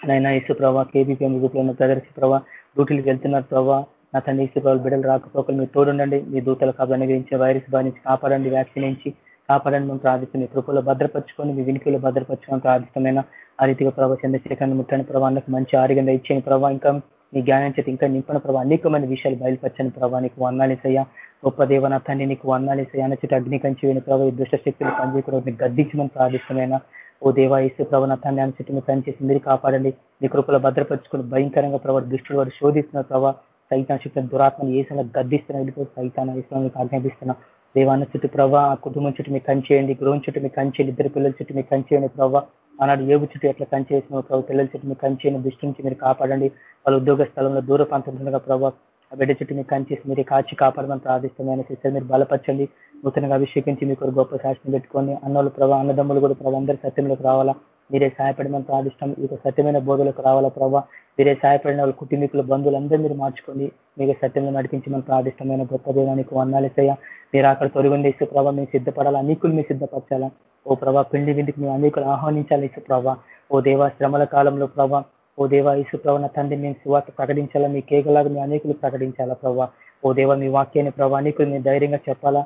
నైనా ఇసు ప్రభావ కేబీపీఎం గ్రూప్ ఉన్న ప్రదర్శి ప్రభావ డ్యూటీలకు వెళ్తున్నారు ప్రభావ నా తండ్రి ఇసు ప్రభావ బిడ్డలు రాకపోకలు మీరు తోడుండండి. మీ దూతల కాదు అనుగ్రహించి వైరస్ బాధించి కాపాడండి వ్యాక్సిన్ నుంచి కాపాడని మేము ప్రార్థిస్తున్నాం మీ కృపలో భద్రపరచుకొని మీ వినికిలో భద్రపరచుకొని ప్రార్థితమైన ఆ రీతిగా ప్రభావ చంద్రశేఖరాన్ని ముట్టని ప్రభావానికి మంచి ఆరోగ్యంగా ఇచ్చేని ప్రభావ ఇంకా మీ జ్ఞానం చేతి ఇంకా నింపన ప్రభావ అనేకమైన విషయాలు బయలుపరచని ప్రభావ నీకు వందాలేసయ్యా గొప్ప దేవన తండ్రి నీకు వందాలేసయ్యా అన్న చెట్టు అగ్ని కంచి వేని ప్రభావ ఈ దుష్టశక్తులు పనిచేయకుండా గద్దించమని ప్రార్థిష్టమైన ఓ దేవా ఇసు ప్రభావ తండ్రి అని చెట్టు పనిచేసి మీరు కాపాడండి. మీ కృపలో భద్రపరచుకుని భయంకరంగా ప్రభావ దుష్టుడు వారు శోధిస్తున్న ప్రభావ సైతాన్ శక్తిని దురాత్మను ఏసంగా గద్దిస్తున్న వెళ్ళిపోయి సైతాన్ ఇస్లాం మీకు ఆజ్ఞాపిస్తున్నా. దేవాన్ని చుట్టూ ప్రభా ఆ కుటుంబం చుట్టూ మీకు కంచేయండి గృహం చుట్టూ మీకు కంచేయండి ఇద్దరు పిల్లల చుట్టూ మీకు కంచేయండి ప్రభావ ఆనాడు ఏబు చుట్టూ ఎట్లా కంచేసిన ప్రభావ పిల్లల చుట్టూ మీకు కంచేయండి దృష్టి నుంచి మీరు కాపాడండి. వాళ్ళ ఉద్యోగ స్థలంలో దూర ప్రాంతంగా ప్రభావ ఆ బిడ్డ చుట్టూ మీకు కంచేసి మీరు కాచి కాపాడమని ప్రార్థిస్తామని సిస్టర్ మీరు బలపరచండి. నూతనంగా అభిషేకించి మీకు గొప్ప సాక్షిని పెట్టుకొని అన్నోళ్ళు ప్రభావ అన్నదమ్ములు కూడా ప్రభావ అందరూ సత్యంలోకి రావాలా? మీరే సహాయపడమని ప్రార్థిష్టం ఇక సత్యమైన బోధలకు రావాలా ప్రభావ మీరే సహాయపడిన వాళ్ళ కుటుంబీకులు బంధువులందరూ మీరు మార్చుకోండి. మీకు సత్యంలో నడిపించమని ప్రార్థిష్టమైన గొప్ప దేవానికి వందాలేసయ్యా మీరు అక్కడ తొలగిండి ఇసు ప్రభావ మేము సిద్ధపడాలా? అనేకులు మీరు సిద్ధపరచాలా? ఓ ప్రభా పిండి విందుకు మేము అనేకులు ఆహ్వానించాలి ఇసు ప్రభా? ఓ దేవా శ్రమల కాలంలో ప్రభా ఓ దేవా ఇసు ప్రభా తండ్రి మేము సువార్త ప్రకటించాలా? మీ కేకలాగా మీ అనేకులు ప్రకటించాలా ప్రభా ఓ దేవా మీ వాక్యాన్ని ప్రభా అనేకులు మేము ధైర్యంగా చెప్పాలా?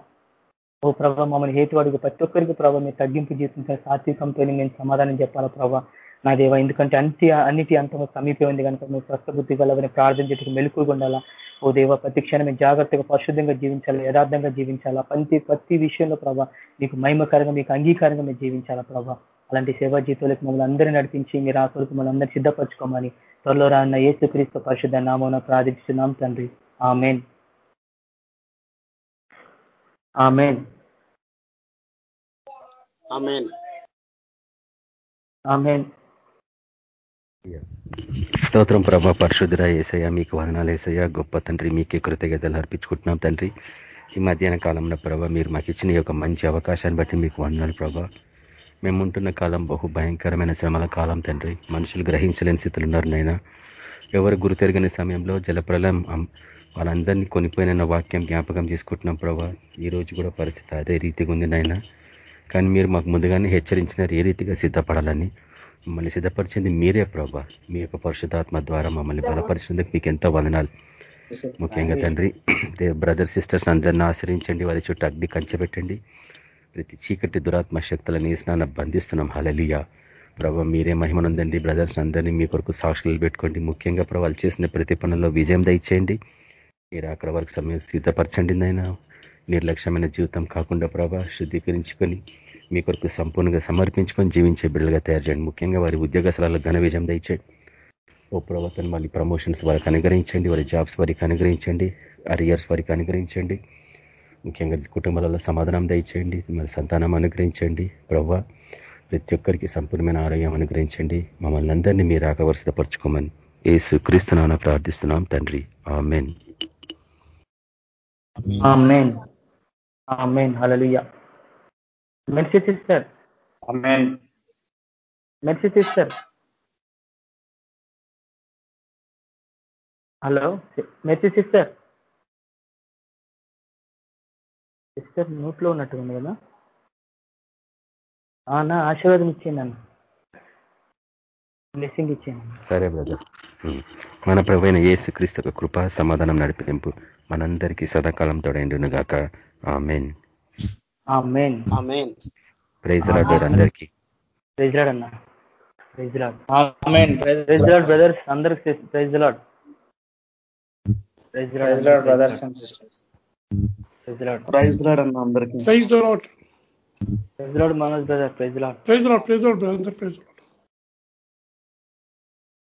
ఓ ప్రభావ మమ్మల్ని హేతు అడుగు ప్రతి ఒక్కరికి ప్రభావ మీరు తగ్గింపు చేస్తుంటే సాత్వికంతో నేను సమాధానం చెప్పాలా ప్రభావ నా దేవ ఎందుకంటే అన్ని అన్నిటి అంతం సమీపం కనుక మేము స్వస్థ బుద్ధి గలవని ప్రార్థన చేయడానికి మెలుకుగా ఉండాలా? ఓ దేవ ప్రతి క్షణం జాగ్రత్తగా పరిశుద్ధంగా జీవించాలా యథార్థంగా జీవించాలా? ప్రతి ప్రతి విషయంలో ప్రభావ మీకు మహిమకరంగా మీకు అంగీకారంగా మేము జీవించాలా ప్రభావ అలాంటి సేవా జీవితాలకు మమ్మల్ని అందరినీ నడిపించి మీరు ఆ మమ్మల్ని అందరినీ సిద్ధపరచుకోమని త్వరలో రాన్న ఏసుక్రీస్తు పరిశుద్ధ నామం ప్రార్థిస్తున్నాం తండ్రి. ఆమెన్. ఆమెన్. ఆమెన్. ఆమెన్. స్తోత్రం ప్రభా పరిశుద్ధుర ఏసయ్య మీకు వదనాలు ఏసయ్య. గొప్ప తండ్రి మీకే కృతజ్ఞతలు అర్పించుకుంటున్నాం తండ్రి. ఈ మధ్యాహ్న కాలంలో ప్రభా మీరు మాకు ఇచ్చిన ఈ యొక్క మంచి అవకాశాన్ని బట్టి మీకు వందనాలు ప్రభా. మేము ఉంటున్న కాలం బహు భయంకరమైన శ్రమల కాలం తండ్రి. మనుషులు గ్రహించలేని స్థితిలో ఉన్నారు నైనా ఎవరు గురి తిరగని సమయంలో జలప్రలయం వాళ్ళందరినీ కొనిపోయిన వాక్యం జ్ఞాపకం చేసుకుంటున్నాం ప్రభా. ఈరోజు కూడా పరిస్థితి అదే రీతిగా ఉంది నాయన. కానీ మీరు మాకు ముందుగానే హెచ్చరించినారు ఏ రీతిగా సిద్ధపడాలని. మమ్మల్ని సిద్ధపరిచింది మీరే ప్రభా. మీ యొక్క పరిశుధాత్మ ద్వారా మమ్మల్ని బలపరిచినందుకు మీకు ఎంతో వదనాలు. ముఖ్యంగా తండ్రి బ్రదర్ సిస్టర్స్ అందరిని ఆశ్రయించండి. వారి చుట్టూ అగ్ని కంచెపెట్టండి. ప్రతి చీకటి దురాత్మ శక్తులని స్నాన బంధిస్తున్నాం. హలలియా ప్రభా మీరే మహిమనుందండి. బ్రదర్స్ అందరినీ మీ కొరకు సాక్షులు పెట్టుకోండి. ముఖ్యంగా ప్రభావాలు చేసిన ప్రతి పనుల్లో విజయం దయచేయండి. మీరు అక్కడ వరకు సమయం సిద్ధపరచండి నాయన నిర్లక్ష్యమైన జీవితం కాకుండా ప్రభా శుద్ధీకరించుకొని మీ కొరకు సంపూర్ణంగా సమర్పించుకొని జీవించే బిడ్డలుగా తయారు చేయండి. ముఖ్యంగా వారి ఉద్యోగ స్థలాల్లో ఘన విజయం దయచేయండి. ఓ ప్రవర్తన మళ్ళీ ప్రమోషన్స్ వారికి అనుగ్రహించండి వారి జాబ్స్ వారికి అనుగ్రహించండి అరియర్స్ వారికి అనుగ్రహించండి. ముఖ్యంగా కుటుంబాలలో సమాధానం దయచేయండి మరి సంతానం అనుగ్రహించండి. ప్రవ్వ ప్రతి ఒక్కరికి సంపూర్ణమైన ఆరోగ్యం అనుగ్రహించండి. మమ్మల్ని అందరినీ మీరు ఆకవర్షపరచుకోమని ఏసు క్రీస్తునాన ప్రార్థిస్తున్నాం తండ్రి. Amen. Amen amen hallelujah Mercy sister amen Mercy sister hello Mercy sister sister నోట్లో ఉన్నట్టు ఉంది కదా? ఆ, నా ఆశీర్వాదం ఇచ్చేయండి అన్న. బ్లెస్సింగ్ ఇచ్చేయండి. సరే బ్రదర్. మన ప్రభైన యేసు క్రీస్తు కృప సమాధానం నడిపింపు మనందరికీ సదాకాలం తోడైండును గాక ఆమెన్. ఆమెన్. ప్రైజ్ రాడు అందరికీ. ప్రైజ్ లాడ్ అన్న. Praise Lord amen. Praise praise Lord brothers అందరికి praise Lord praise praise Lord Lord brothers and sisters. Praise Lord praise Lord అన్న అందరికీ. Praise Lord praise Lord Manoj brother. Praise Lord praise Lord praise Lord brother praise Lord